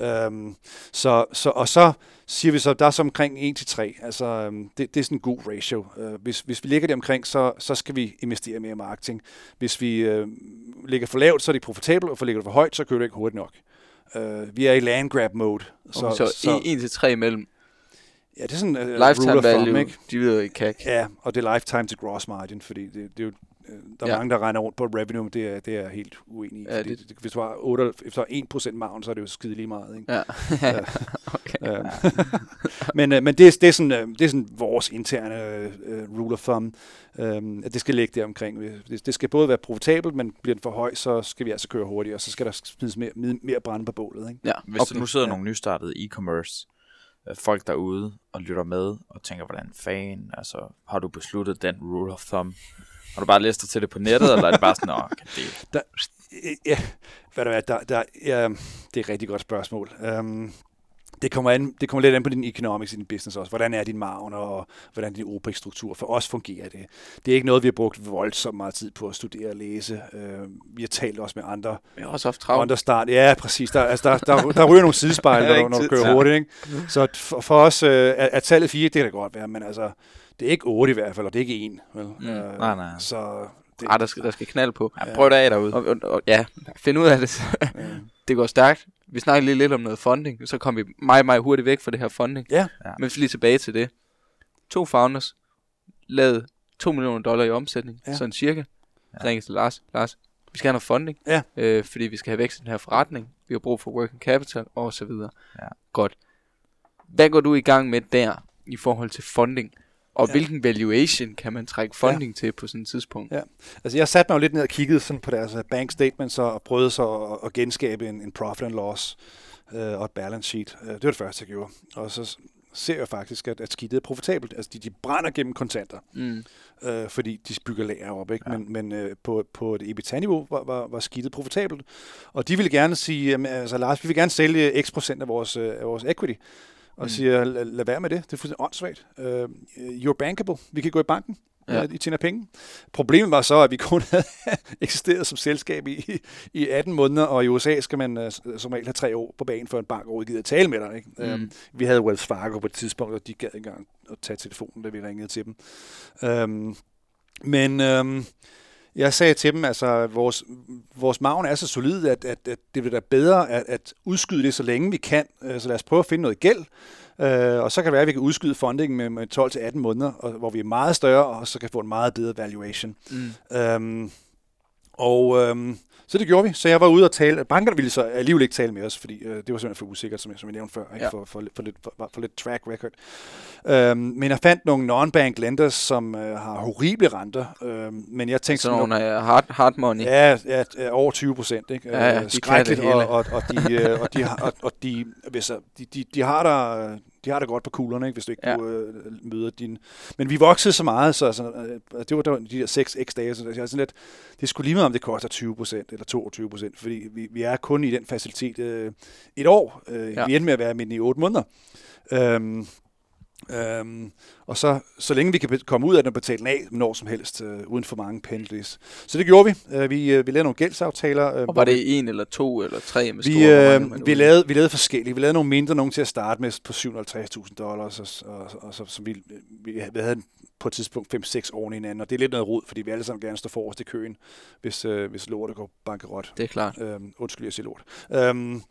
Ja. Øhm, så, så, og så siger vi så, der er så omkring 1 til 3. Altså, øhm, det, det er sådan en god ratio. Øh, hvis, hvis vi ligger det omkring, så, så skal vi investere mere i marketing. Hvis vi øh, ligger for lavt, så er det profitabelt, og for ligger det for højt, så kører det ikke hurtigt nok. Øh, vi er i land grab mode. Så, så, så 1 til 3 imellem ja, det er sådan uh, lifetime rule of thumb, value, ikke? divideret i CAC. Ja, og det er lifetime til gross margin, fordi det, det er jo der er Ja. mange, der regner rundt på revenue, men det er, det er helt uenig. Ja, fordi det- det, hvis du har, 8, hvis du har 1% margin, så er det jo skide lige meget. Ikke? Ja. Okay. Ja. men øh, men det, er, det, er sådan, øh, det er sådan vores interne øh, rule of thumb, øh, at det skal ligge der omkring. Det, det skal både være profitabelt, men bliver den for høj, så skal vi altså køre hurtigere, og så skal der smides mere, mere, brænde på bålet. Ikke? Ja, Hvis der nu sidder Ja. nogle nystartede e-commerce øh, folk derude og lytter med og tænker, hvordan fan, altså har du besluttet den rule of thumb? Har du bare læst dig til det på nettet, eller er det bare sådan, åh, kan det... Der, ja, hvad der, er, der, der, ja, det er et rigtig godt spørgsmål. Um, det kommer, an, det kommer lidt an på din economics i din business også. Hvordan er din margen, og hvordan er din OPEX-struktur? For os fungerer det. Det er ikke noget, vi har brugt voldsomt meget tid på at studere og læse. Uh, vi har talt også med andre Vi har også haft travlt. understart. Ja, præcis. Der, altså, der, der, der ryger nogle sidespejle, når, når du kører hurtigt. Ikke? Så at for, for os uh, er, er tallet 4, det kan det godt være, men altså, det er ikke 8 i hvert fald, og det er ikke 1. Vel? Mm. Øh, Nej, nej. Så det, Ah, der skal, der skal knald på. Ja, prøv det af derude. Og, og, og, ja, find ud af det. det går stærkt. Vi snakkede lige lidt om noget funding, så kom vi meget, meget hurtigt væk fra det her funding. ja, Ja. Men hvis vi lige tilbage til det. To founders lavede 2 millioner dollar i omsætning, ja. Sådan cirka. Ja. Ja. Ringede til Lars. Lars, vi skal have noget funding, Ja. øh, fordi vi skal have vækst i den her forretning. Vi har brug for working capital og så videre. Ja. Godt. Hvad går du i gang med der i forhold til funding? Og Ja. hvilken valuation kan man trække funding ja. til på sådan et tidspunkt? Ja. Altså, jeg satte mig jo lidt ned og kiggede sådan på deres øh, bank statements og prøvede så at, at genskabe en, en profit and loss øh, og et balance sheet. Øh, det var det første, jeg gjorde. Og så ser jeg faktisk, at, at skidtet er profitabelt. Altså, de, de brænder gennem kontanter, Mm. øh, fordi de bygger lager op. Ikke? Ja. Men, men øh, på, på et EBITDA-niveau var, var, var skidtet profitabelt. Og de ville gerne sige, jamen, altså Lars, vi vil gerne sælge x procent af vores, øh, af vores equity. Og Mm. siger, lad, lad være med det. Det er fuldstændig åndssvagt. Uh, you're bankable. Vi kan gå i banken. Ja. Ja. I tjener penge. Problemet var så, at vi kun havde eksisteret som selskab i, i 18 måneder, og i USA skal man uh, som regel have tre år på banen, før en bank overhovedet gider at tale med dig. Ikke? Mm. Um, vi havde Wells Fargo på et tidspunkt, og de gad ikke engang at tage telefonen, da vi ringede til dem. Um, men um, jeg sagde til dem, altså vores, vores maven er så solid, at, at, at det vil da bedre at, at udskyde det så længe vi kan. Øh, Så lad os prøve at finde noget gæld. Øh, og så kan det være, at vi kan udskyde fundingen med, med 12-18 måneder, og, hvor vi er meget større, og så kan få en meget bedre valuation. Mm. Øhm, og øhm, så det gjorde vi. Så jeg var ude og tale. Bankerne ville så alligevel ikke tale med os, fordi øh, det var simpelthen for usikkert, som jeg, som jeg nævnte før, ikke? Ja. For, for, for, lidt, for, for lidt track record. Øhm, men jeg fandt nogle non-bank lenders, som øh, har horrible renter. Øhm, men jeg tænkte Sådan nogle uh, hard, hard money. Ja, ja, ja, over 20 procent, ikke? Ja, ja, Øh, de Skrækkeligt, hele. og, og, og, de, øh, og, de, og, og de, hvis, øh, de, de, de, har der, de har det godt på kuglerne, ikke, hvis du ikke Ja. ja. øh, møder din... Men vi voksede så meget, så altså, øh, det var, der de der 6 x dage, så jeg sådan lidt, det skulle lige meget, om det koster 20 procent eller 22 procent, fordi vi, vi er kun i den facilitet øh, et år. Øh, Ja. Vi endte med at være midt i 8 måneder. Øhm, Øhm, og så, så længe vi kan komme ud af den og betale den af når som helst, øh, uden for mange penalties. Så det gjorde vi. Øh, vi, øh, vi lavede nogle gældsaftaler. Øh, Og var vi- det en eller to eller tre med store? vi, mange man øh, vi, ude? lavede, vi lavede forskellige. Vi lavede nogle mindre, nogle til at starte med på 750.000 dollars, og, og, og så, som vi, vi, vi havde på et tidspunkt 5-6 år i hinanden, og det er lidt noget rod, fordi vi alle sammen gerne står forrest i køen, hvis, øh, hvis lortet går bankerot. Det er klart. Øhm, undskyld, jeg siger lort. Øhm,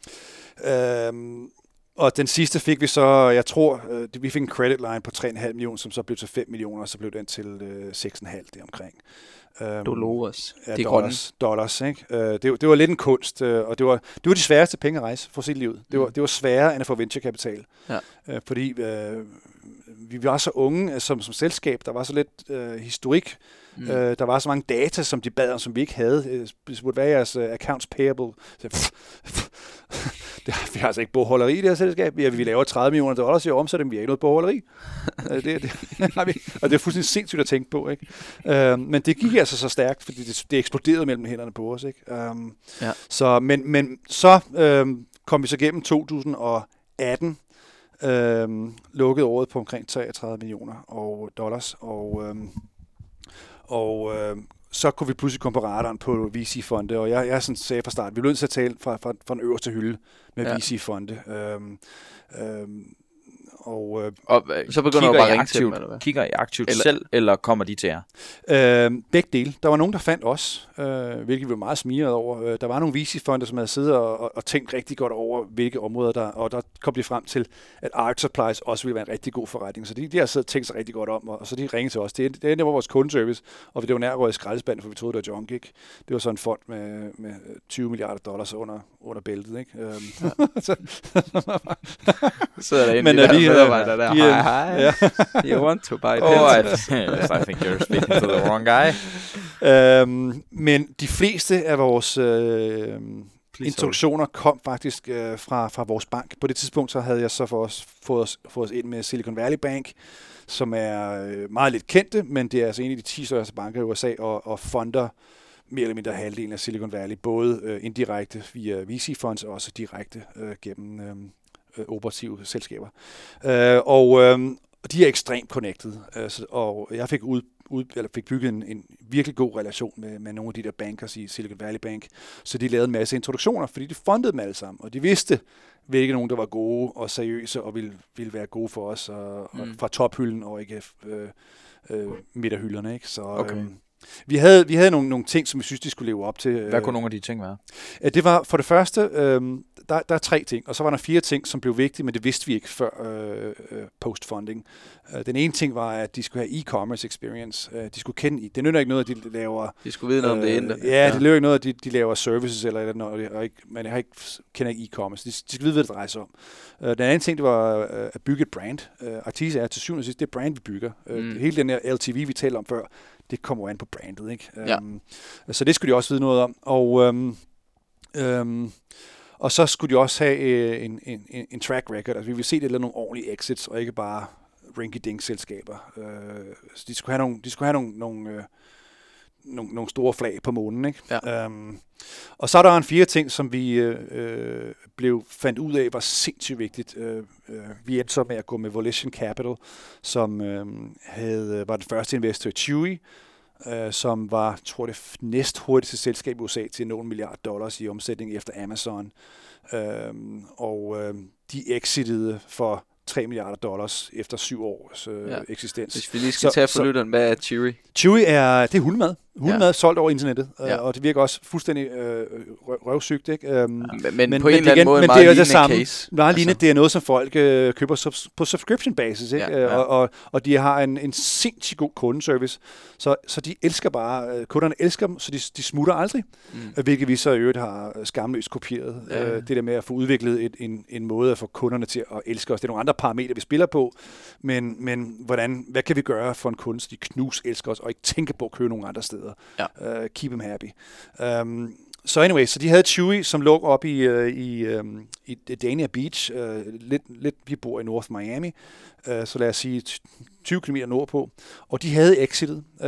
øhm, og den sidste fik vi så, jeg tror, øh, vi fik en credit line på 3,5 millioner, som så blev til 5 millioner, og så blev den til øh, 6,5 det omkring. Øhm, Dolores. Ja, grønne. dollars, dollars ikke? Øh, det, det var lidt en kunst, øh, og det var, det var de sværeste penge at rejse, for at sige det var, Mm. det var sværere end at få venturekapital. Ja. Øh, fordi øh, vi var så unge øh, som, som selskab, der var så lidt øh, historik, Mm. øh, der var så mange data, som de bad om, som vi ikke havde. Øh, Det burde være jeres uh, accounts payable. Så, pff, pff, det, vi har altså ikke bogholderi i det her selskab. Vi, vi laver 30 millioner dollars i omsætning, vi har ikke noget bogholderi. Øh, det, det, og det er fuldstændig sindssygt at tænke på. Ikke? Øh, men det gik altså så stærkt, fordi det, det eksploderede mellem hænderne på os. Ikke? Um, Ja. så, men, men så øh, kom vi så gennem 2018, øh, lukkede året på omkring 33 millioner og dollars, og, øh, og øh, så kunne vi pludselig komme på radaren på VC-fonde, og jeg, jeg sådan sagde fra start, vi blev nødt til at tale fra, fra, fra den øverste hylde med ja. VC-fonde. Øhm, øhm, og øh, Og, øh, Så begynder du bare at ringe til aktivt, dem, eller hvad? Kigger I aktivt Eller- selv, eller kommer de til jer? Øh, begge dele. Der var nogen, der fandt os, øh, hvilket vi var meget smiret over. Øh, der var nogle VC-fonde, som havde siddet og, og, tænkt rigtig godt over, hvilke områder der, og der kom de frem til, at Art Supplies også ville være en rigtig god forretning. Så de, de har siddet og tænkt sig rigtig godt om, og, og så de ringede til os. Det, det, det var vores kundeservice, og det var nær i skraldespanden, for vi troede, det var junk, ikke? Det var sådan en fond med, med 20 milliarder dollars under, under bæltet, ikke? Øhm, så, sidder derinde Men, de øh, der de, øh, medarbejdere der. de, Hej, hej. ja. You want to buy Oh, I, pencils? I think you're speaking to the wrong guy. Øhm, men de fleste af vores øh, introduktioner kom faktisk øh, fra, fra vores bank. På det tidspunkt så havde jeg så for os, fået, os, fået os ind med Silicon Valley Bank, som er øh, meget lidt kendte, men det er altså en af de 10 største banker i USA og, og fonder mere eller mindre halvdelen af Silicon Valley, både øh, indirekte via VC-fonds og også direkte øh, gennem øh, øh, operative selskaber. Øh, og øh, de er ekstremt connected, øh, så, og jeg fik ud, ud, eller fik bygget en, en virkelig god relation med, med nogle af de der bankers i Silicon Valley Bank, så de lavede en masse introduktioner, fordi de fundede dem alle sammen, og de vidste, hvilke nogen, der var gode og seriøse og ville, ville være gode for os og, mm. og fra tophylden og ikke øh, øh, midterhylderne. Ikke? Så, Okay. øh, vi havde, vi havde nogle, nogle ting, som vi synes, de skulle leve op til. Hvad kunne nogle af de ting være? Ja, det var for det første, øh, der, der er tre ting, og så var der fire ting, som blev vigtige, men det vidste vi ikke før øh, øh, post-funding. Øh, den ene ting var, at de skulle have e-commerce experience. Øh, de skulle kende i. Det nytter ikke noget, at de laver... De skulle vide noget om det øh, endte. Ja, det lyder ikke noget, at de, de laver services eller eller andet, og, det- ikke, jeg har ikke, kender ikke e-commerce. De, de skal vide, hvad det drejer sig om. Øh, den anden ting, det var øh, at bygge et brand. Øh, Artisa er til syvende og sidst det brand, vi bygger. Øh, Mm. Hele den her LTV, vi talte om før, det kommer jo an på brandet. Ikke? Ja. Øhm, så det skulle de også vide noget om. Og, øhm, øhm, og så skulle de også have øh, en, en, en, en track record. Altså, vi vil se det lidt nogle ordentlige exits, og ikke bare rinky-dink-selskaber. Øh, så de skulle have nogle, de skulle have nogle, nogle, øh, nogle, nogle store flag på månen. Ikke? Ja. Øhm, og så er der en fire ting, som vi øh, øh, blev fandt ud af var sindssygt vigtigt. Øh, øh, vi endte så med at gå med Volition Capital, som øh, havde, var den første investor i Chewy, øh, som var, tror det, næst hurtigste selskab i USA til en milliard dollars i omsætning efter Amazon. Øh, og øh, de exitede for 3 milliarder dollars efter syv års øh, Ja. ja. eksistens. Hvis vi lige skal Så- tage for lytteren, hvad er Chewy? Chewy er, det er hundemad. Hundemad ja. solgt over internettet, Ja. ja. og det virker også fuldstændig øh, røv- røvsygt. Ikke? Øhm, Men, men, men på en eller anden måde men en det er meget det samme. case. Meget altså. det er noget, som folk øh, køber subs- på subscription basis, ikke? Ja, Ja, ja. ja. Og, og, og de har en, en sindssygt god kundeservice, så, så de elsker bare, øh, kunderne elsker dem, så de, de smutter aldrig, Mm. hvilket vi så i øvrigt har øh, skamløst kopieret. Ja. Ja. Øh, det der med at få udviklet et, en, en måde at få kunderne til at elske os. Det er nogle andre parametre, vi spiller på, men, men hvordan, hvad kan vi gøre for en kunde, så de knus elsker os, og ikke tænker på at købe nogle andre steder. Ja. Uh, keep them happy. Um, så anyway, så de havde Chewy, som lå op i, uh, i, um, i Dania Beach. Uh, lidt, lidt, vi bor i North Miami, uh, så lad os sige t- 20 km nordpå. Og de havde exitet uh,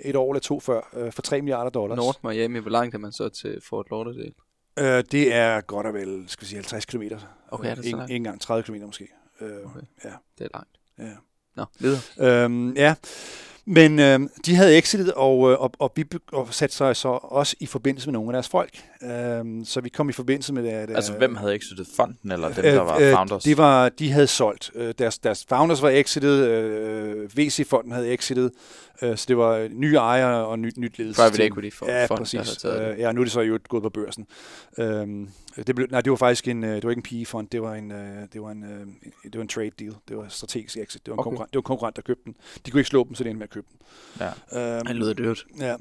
et år eller to før uh, for 3 milliarder dollars. North Miami, hvor langt er man så til Fort Lauderdale? Uh, det er godt og vel, skal vi sige, 50 km. Okay, er det så langt? ikke engang 30 km måske. Uh, Okay. Ja, Det er langt. ja. Nå, videre. Øhm, ja, men øhm, de havde exitet, og, øh, og, og, vi be- og satte sig så også i forbindelse med nogle af deres folk. Øhm, så vi kom i forbindelse med... Der, Altså, hvem havde exitet fonden, eller dem, der var founders? Øh, Det var, de havde solgt. Øh, deres, deres founders var exitet, øh, VC-fonden havde exitet, øh, så det var nye ejere og nyt, nyt ledelse. Private equity for ja, fond, præcis. der har taget det. Øh, ja, nu er det så jo gået på børsen. Øhm, det blev, nej, det var faktisk en, øh, det var ikke en PE-fond, det var en, øh, det var en, øh, det var en trade deal. Det var strategisk exit. Det var en, Okay. konkurrent, det var en konkurrent, der købte den. De kunne ikke slå dem, så det endte med at købe den. Ja. Øhm, Han lyder dyrt. Ja,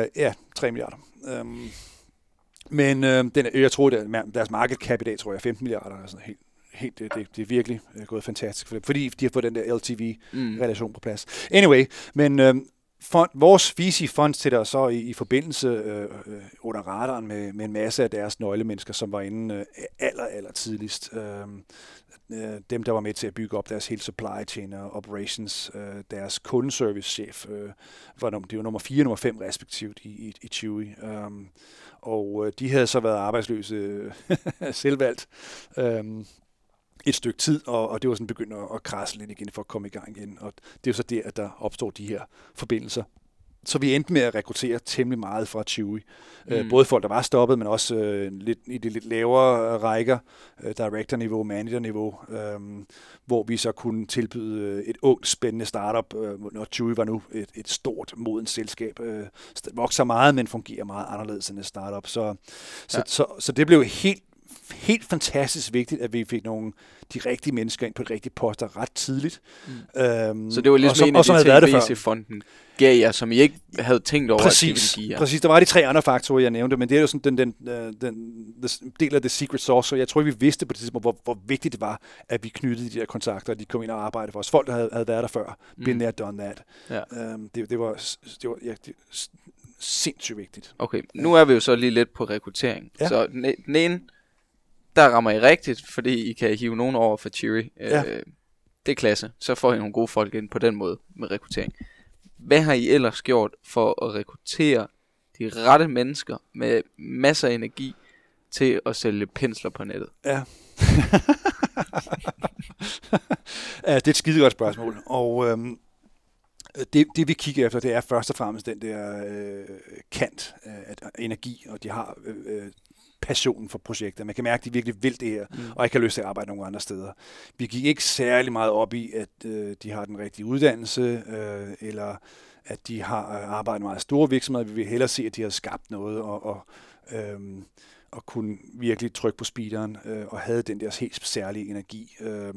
øh, ja 3 milliarder. Øhm, men øh, den, jeg tror, det er, deres market cap i dag, tror jeg, er 15 milliarder. Altså helt, helt, det, det, det er virkelig gået fantastisk for dem, fordi de har fået den der LTV Mm. relation på plads. Anyway, men øh, fond, vores VC fond sætter så i, i forbindelse øh, øh, under radaren med, med en masse af deres nøglemennesker, som var inde øh, aller, aller tidligst. Øh, øh, dem, der var med til at bygge op deres hele supply chain og operations, øh, deres kundeservice-chef, øh, var, det var nummer 4 og nummer 5 respektivt i, i, i Chewy. Øh, og øh, de havde så været arbejdsløse selvvalgt Øh, et stykke tid, og, og det var sådan begyndt at, at krasse lidt igen for at komme i gang igen. Og det er jo så der, at der opstår de her forbindelser så vi endte med at rekruttere temmelig meget fra Chewy. Øh, mm. både folk, der var stoppet, men også øh, lidt, i de lidt lavere øh, rækker, øh, director-niveau, manager-niveau, øh, hvor vi så kunne tilbyde øh, et ungt, spændende startup, øh, når Chewy var nu et, et stort, modent selskab. Øh, vokser meget, men fungerer meget anderledes end et startup. Så, så, ja. så, så, så det blev helt helt fantastisk vigtigt, at vi fik nogle de rigtige mennesker ind på de rigtige poster ret tidligt. Mm. Øhm, så det var ligesom og som, en af de ting, VC-fonden gav jer, som I ikke havde tænkt over, præcis, at de give Præcis, der var de tre andre faktorer, jeg nævnte, men det er jo sådan den, den, øh, den, den del af det secret sauce, så jeg tror, vi vidste på det tidspunkt, hvor, hvor vigtigt det var, at vi knyttede de der kontakter, og de kom ind og arbejdede for os. Folk, der havde, havde været der før, mm. been there, done that. Ja. Um, det, det var, det var ja, det, sindssygt vigtigt. Okay, nu er vi jo så lige lidt på rekruttering. Ja. Så den ene der rammer I rigtigt, fordi I kan hive nogen over for. Ja. Øh, det er klasse. Så får I nogle gode folk ind på den måde med rekruttering. Hvad har I ellers gjort for at rekruttere de rette mennesker med masser af energi til at sælge pensler på nettet? Ja. ja det er et skide godt spørgsmål. Og øhm, det, det vi kigger efter, det er først og fremmest den der øh, kant af energi, og de har øh, øh passionen for projektet. Man kan mærke, at de virkelig vil det her, mm. og ikke har lyst til at arbejde nogle andre steder. Vi gik ikke særlig meget op i, at øh, de har den rigtige uddannelse, øh, eller at de har øh, arbejdet meget store virksomheder. Vi vil hellere se, at de har skabt noget, og, og, øh, og kunne virkelig trykke på speederen, øh, og havde den der helt særlige energi. Øh,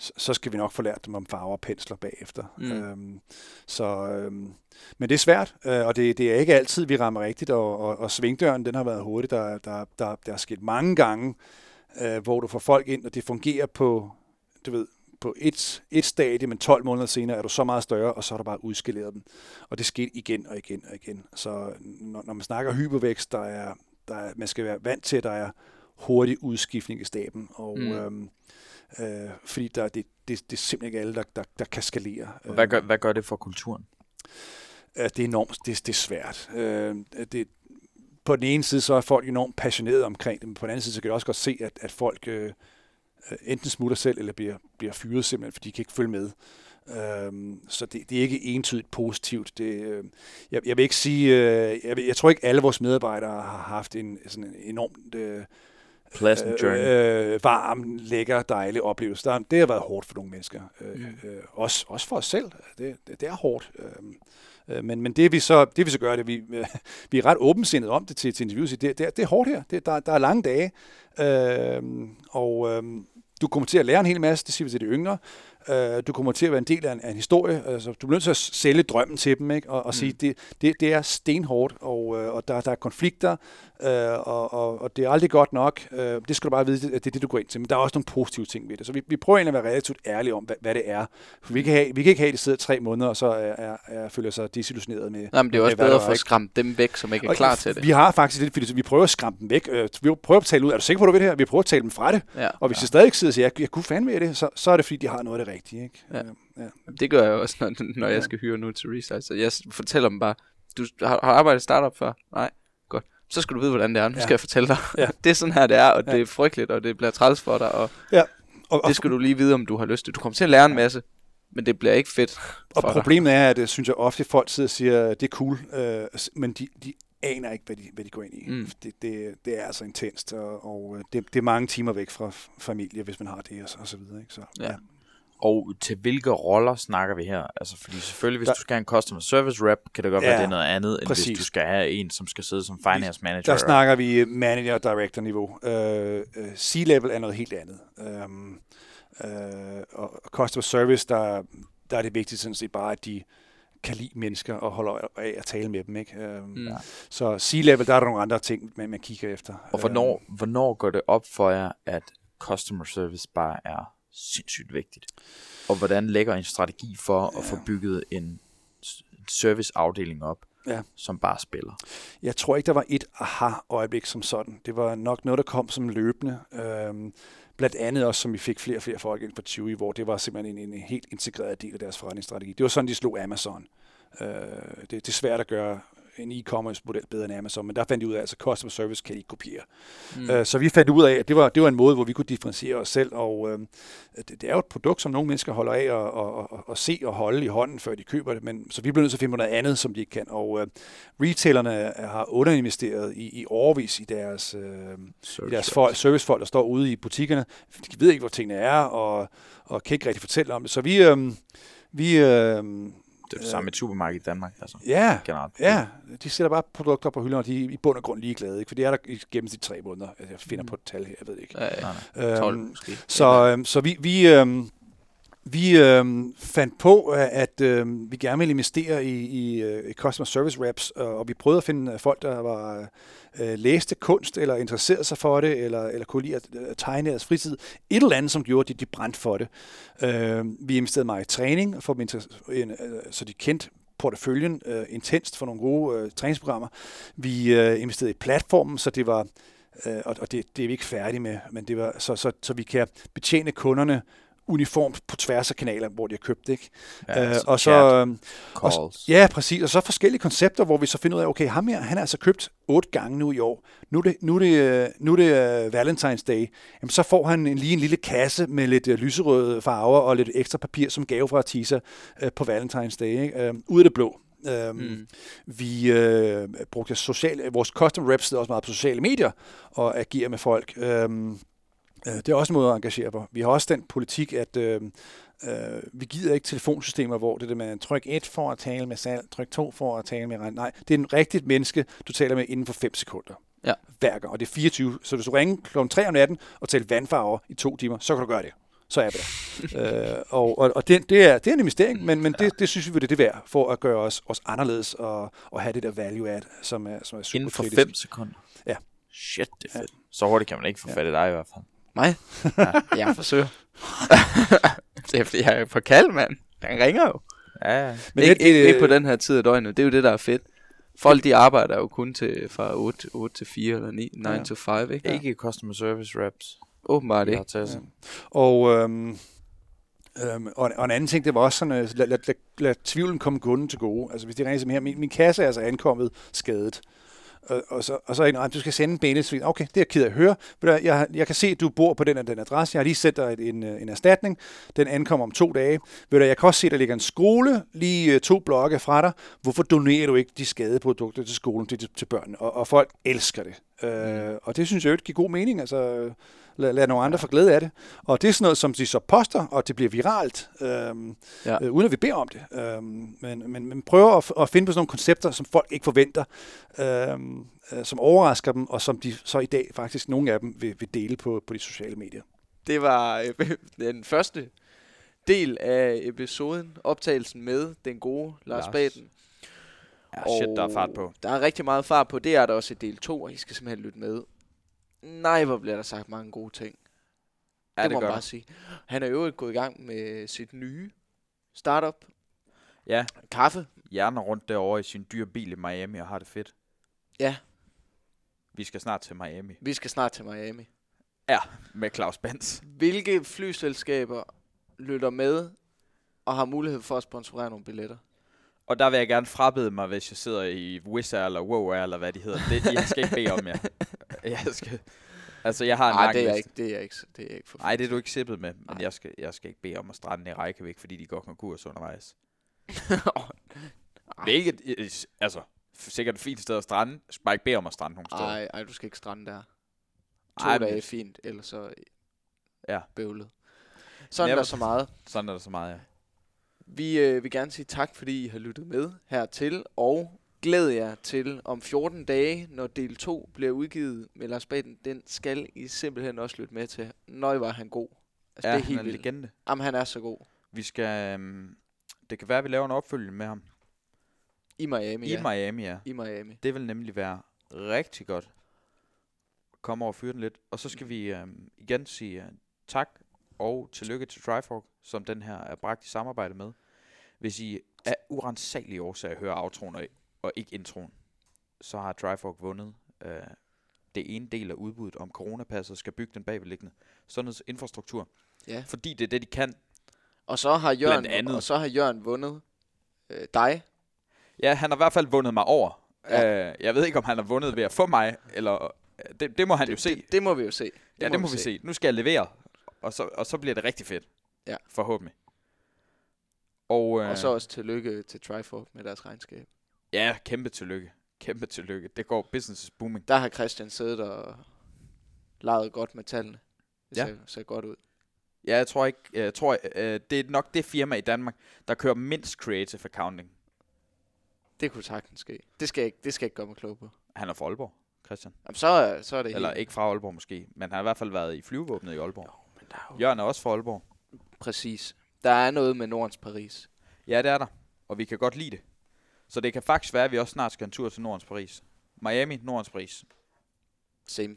så skal vi nok få lært dem om farver og pensler bagefter. Mm. Øhm, så, øhm, men det er svært, øh, og det, det er ikke altid, vi rammer rigtigt, og, og, og svingdøren, den har været hurtig. Der, der, der, der er sket mange gange, øh, hvor du får folk ind, og det fungerer på, du ved, på et, et stadie, men 12 måneder senere er du så meget større, og så har du bare udskaleret dem. Og det sker igen og igen og igen. Så når, når man snakker hypervækst, der er, der er, man skal være vant til, at der er hurtig udskiftning i staben, og mm. øhm, Øh, fordi der, det, det, det er simpelthen ikke alle, der, der, der kan skalere. Og hvad gør, hvad gør det for kulturen? Øh, det er enormt, det, det er svært. Øh, det, på den ene side, så er folk enormt passionerede omkring det, men på den anden side, så kan du også godt se, at, at folk øh, enten smutter selv, eller bliver, bliver fyret simpelthen, fordi de kan ikke følge med. Øhm, så det, det er ikke entydigt positivt. Det, øh, jeg, jeg vil ikke sige, øh, jeg, jeg tror ikke alle vores medarbejdere har haft en sådan en enormt øh, Pleasant journey. Øh, øh, varm, lækker, dejlig oplevelse. Der, det har været hårdt for nogle mennesker. Øh, mm. øh, også, også for os selv. Det, det, det er hårdt. Øh, øh, men, men det vi så, det vi så gør, det vi, øh, vi er ret åbensindet om det til, til interviews. Det, det, det er hårdt her. Det, der, der er lange dage. Øh, og øh, du kommer til at lære en hel masse, det siger vi til de yngre. Øh, du kommer til at være en del af en, af en historie. Altså, du bliver nødt til at sælge drømmen til dem, ikke? Og, og mm. sige, det, det, det er stenhårdt, og, øh, og der, der er konflikter, øh, og, og, og det er aldrig godt nok. Øh, det skal du bare vide, at det er det, du går ind til. Men der er også nogle positive ting ved det. Så vi, vi prøver egentlig at være relativt ærlige om, hvad, hvad det er. For vi kan, have, vi kan ikke have, at de sidder tre måneder, og så er, er, er, føler sig desillusioneret med Nej, men det er også bedre at få skræmt dem væk, som ikke er og klar til det. Vi har faktisk lidt filosofi. Vi prøver at skræmme dem væk. Øh, vi prøver at tale ud, er du sikker på, at du ved det her? Vi prøver at tale dem fra det. Ja. Og hvis ja. de stadig sidder og siger, jeg, jeg kunne fandme det, så, så er det, fordi de har noget af det rigtige. Ikke? Ja. Ja. Det gør jeg også, når, når jeg skal hyre nu til research. Så jeg fortæller dem bare, du har, har arbejdet i startup før? Nej. Godt. Så skal du vide, hvordan det er. Nu ja. skal jeg fortælle dig. Ja. det er sådan her, det er, og ja. det er frygteligt, og det bliver træls for dig. Og, ja. og, og det skal du lige vide, om du har lyst til. Du kommer til at lære en masse, men det bliver ikke fedt Og problemet dig. er, at det synes jeg ofte, folk sidder og siger, det er cool, øh, men de, de aner ikke, hvad de, hvad de går ind i. Mm. Det, det, det er altså intenst, og, og øh, det, det er mange timer væk fra familie, hvis man har det, og, og så videre. Ikke? Så, ja. ja. Og til hvilke roller snakker vi her? Altså, fordi selvfølgelig, hvis der, du skal have en customer service rep, kan det godt ja, være, det er noget andet, end præcis. hvis du skal have en, som skal sidde som finance manager. Der snakker vi manager og director niveau. Uh, uh, C-level er noget helt andet. Um, uh, og customer service, der, der er det vigtigt sådan set bare, at de kan lide mennesker og holder af at tale med dem. Ikke? Um, mm. Så C-level, der er der nogle andre ting, man, man kigger efter. Og hvornår, uh, hvornår går det op for jer, at customer service bare er sindssygt vigtigt. Og hvordan lægger en strategi for ja. at få bygget en serviceafdeling op, Ja. som bare spiller. Jeg tror ikke, der var et aha-øjeblik som sådan. Det var nok noget, der kom som løbende. Øhm, blandt andet også, som vi fik flere og flere folk ind på Chewy, hvor det var simpelthen en, en helt integreret del af deres forretningsstrategi. Det var sådan, de slog Amazon. Øh, det, det er svært at gøre en e-commerce model bedre end Amazon, men der fandt de ud af, at altså customer service kan de ikke kopiere. Mm. Øh, så vi fandt ud af, at det var, det var en måde, hvor vi kunne differentiere os selv, og øh, det, det er jo et produkt, som nogle mennesker holder af at, at, at, at se og holde i hånden, før de køber det, men så vi blev nødt til at finde noget andet, som de ikke kan, og øh, retailerne har underinvesteret i, i overvis i deres, øh, i deres folk, servicefolk, der står ude i butikkerne. De ved ikke, hvor tingene er, og, og kan ikke rigtig fortælle om det. Så vi, øh, vi øh, Det er det samme med et supermarked i Danmark. Altså, ja, generelt. Ja, de sætter bare produkter på hylderne, og de er i bund og grund ligeglade, ikke? for det er der i gennemsnit tre måneder. Altså, Jeg finder på et tal her, jeg ved ikke. Ja, ja. Nej, nej. 12 Øhm, måske. så, øhm, så vi, vi, øhm, vi øhm, fandt på, at øhm, vi gerne ville investere i, i, øh, i customer service reps, og, og vi prøvede at finde øh, folk, der var øh, Øh, læste kunst, eller interesserede sig for det, eller, eller kunne lide at øh, tegne i deres fritid. Et eller andet, som gjorde, at de, de brændte for det. Øh, vi investerede meget i træning, for dem, inter- øh, en, øh, så de kendte porteføljen øh, intenst for nogle gode øh, træningsprogrammer. Vi øh, investerede i platformen, så det var, øh, og, og det, det er vi ikke færdige med, men det var, så, så, så vi kan betjene kunderne uniformt på tværs af kanaler, hvor de har købt. Ikke? Ja, øh, så og så, øh, og, ja, præcis. Og så forskellige koncepter, hvor vi så finder ud af, okay, ham her, han har altså købt otte gange nu i år. Nu er det, nu er det, øh, nu er det uh, Valentine's Day. Jamen, så får han en, lige en lille kasse med lidt uh, lyserøde farver og lidt ekstra papir som gave fra Tisa uh, på Valentine's Day. Ikke? Uh, ud af det blå. Um, mm. Vi øh, brugte sociale, vores custom reps også meget på sociale medier og agerer med folk. Um, øh, det er også en måde at engagere på. Vi har også den politik, at øh, øh, vi gider ikke telefonsystemer, hvor det er det med tryk 1 for at tale med salg, tryk 2 for at tale med rent. Nej, det er en rigtigt menneske, du taler med inden for 5 sekunder. Ja. Hver gang, og det er 24. Så hvis du ringer kl. 3 om natten og taler vandfarver i to timer, så kan du gøre det. Så er vi der. øh, og og, og det, det, er, det er en investering, men, men det, det synes vi, det er det værd for at gøre os, os anderledes og, og have det der value add, som er, som er super Inden for kritisk. 5 sekunder. Ja. Shit, det er fedt. Så hurtigt kan man ikke få Ja. fat i dig i hvert fald. Mig? Ja. jeg forsøger. det er fordi, jeg er på kald, mand. Den ringer jo. Ja, ja. Men ikke, det- ikke, ikke på den her tid af døgnet. Det er jo det, der er fedt. Folk, de arbejder jo kun til fra 8, 8 til 4 eller 9, 9 Ja. to 5, ikke? Ikke customer service reps. Åbenbart Det ikke. sig. Og, øhm, øhm, og, og en anden ting, det var også sådan, at lad, lad, lad, lad tvivlen komme kunden til gode. Altså hvis det er rent som her, min, min kasse er altså ankommet skadet. Og, og, så, og så er en, "Ej, du skal sende en billede. Okay, det er jeg ked af at høre. Jeg, jeg kan se, at du bor på den og den adresse. Jeg har lige sendt dig et- en, øh, en erstatning. Den ankommer om to dage. Ved du, jeg kan også se, at der ligger en skole lige øh, to blokke fra dig. Hvorfor donerer du ikke de skadede produkter til skolen, til, til, børnene? Og, og folk elsker det. Øh, og det synes jeg jo ikke giver god mening. Altså, lad, lad nogle andre få glæde af det. Og det er sådan noget, som de så poster, og det bliver viralt, øhm, Ja. ja. øh, uden at vi beder om det. Øhm, men, men, men prøver at, at finde på sådan nogle koncepter, som folk ikke forventer, øhm, øh, som overrasker dem, og som de så i dag faktisk, nogle af dem, vil, vil dele på, på de sociale medier. Det var øh, den første del af episoden, optagelsen med den gode Lars, Lars. Baden. Ja, shit, der er fart på. Der er rigtig meget fart på. Det er der også i del 2, og I skal simpelthen lytte med. Nej, hvor bliver der sagt mange gode ting. Ja, det, det må man bare sige. Han er jo gået i gang med sit nye startup. Ja, Kaffe. hjerner rundt derovre i sin dyre bil i Miami og har det fedt. Ja. Vi skal snart til Miami. Vi skal snart til Miami. Ja, med Claus Benz. Hvilke flyselskaber lytter med og har mulighed for at sponsorere nogle billetter? Og der vil jeg gerne frabede mig, hvis jeg sidder i Wizz Air eller Wow Air, eller hvad de hedder. Det, jeg skal ikke bede om mere. Jeg skal, altså, jeg har en Nej, det er jeg ikke. Det er jeg ikke. Det er jeg ikke for Nej, det er du ikke sippet med, men Nej. jeg skal, jeg skal ikke bede om at strande i Reykjavik, fordi de går konkurs undervejs. Hvilket, altså, sikkert et fint sted at strande. Jeg skal bare ikke bede om at strande nogle steder. Ej, ej, du skal ikke strande der. To Ej, dage er fint, ellers så Ja. bøvlet. Sådan er Never- der så meget. Sådan er der så meget, ja. Vi øh, vil gerne sige tak, fordi I har lyttet med hertil, og glæd jer til om 14 dage, når del 2 bliver udgivet med Lars Baden. Den skal I simpelthen også lytte med til. Nøj, var han god. Altså, ja, det er han helt en vildt. legende. Jamen, han er så god. Vi skal, øhm, det kan være, at vi laver en opfølgning med ham. I Miami, I ja. Miami, ja. I Miami. Det vil nemlig være rigtig godt. Kom over og fyre den lidt. Og så skal vi øhm, igen sige uh, tak og tillykke til Trifork, som den her er bragt i samarbejde med. Hvis I af urensagelige årsager hører outroen og, og ikke introen, så har Trifork vundet øh, det ene del af udbuddet om coronapasset skal bygge den bagvedliggende sundhedsinfrastruktur. Ja. Fordi det er det, de kan. Og så har Jørgen, andet. og så har Jørgen vundet øh, dig. Ja, han har i hvert fald vundet mig over. Ja. Øh, jeg ved ikke, om han har vundet ved at få mig, eller... øh, Det, det må han jo se. Det, det må vi jo se. Det ja, det må vi se. Nu skal jeg levere, og så, og så bliver det rigtig fedt. Ja. Forhåbentlig. Og, øh, Og så også tillykke til Trifork med deres regnskab. Ja, kæmpe tillykke. Kæmpe tillykke. Det går business is booming. Der har Christian siddet og leget godt med tallene. Det Ja. ser, ser godt ud. Ja, jeg tror ikke, jeg tror, øh, det er nok det firma i Danmark, der kører mindst creative accounting. Det kunne sagtens ske. Det skal jeg ikke, det skal jeg ikke gøre mig klog på. Han er fra Aalborg, Christian. Jamen, så, er- så er det Eller helt... ikke fra Aalborg måske, men han har i hvert fald været i flyvevåbnet i Aalborg. Men der er jo Jørgen er også fra Aalborg. præcis. Der er noget med Nordens Paris. Ja, det er der. Og vi kan godt lide det. Så det kan faktisk være, at vi også snart skal en tur til Nordens Paris. Miami, Nordens Paris. Same.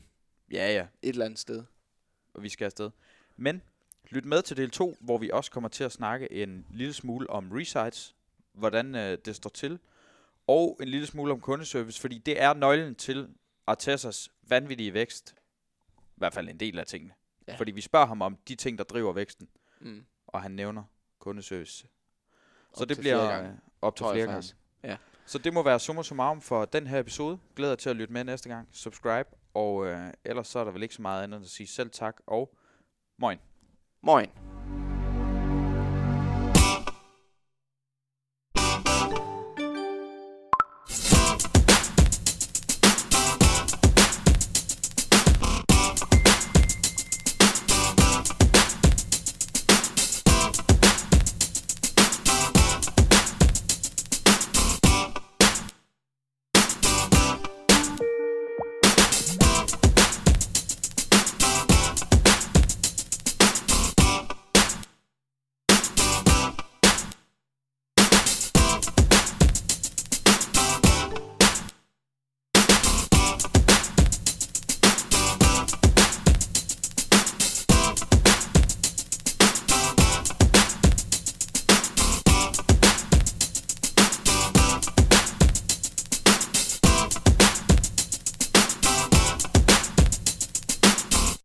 Ja, ja. Et eller andet sted. og vi skal afsted. Men lyt med til del 2, hvor vi også kommer til at snakke en lille smule om resites, hvordan øh, det står til, og en lille smule om kundeservice, fordi det er nøglen til Artesas vanvittige vækst. I hvert fald en del af tingene. Ja. Fordi vi spørger ham om de ting, der driver væksten, Mm. og han nævner kundeservice. Så Op det bliver op til flere gange. Ja. Så det må være summa summarum for den her episode. Glæder til at lytte med næste gang. Subscribe, og øh, ellers så er der vel ikke så meget andet at sige selv tak og moin. Moin.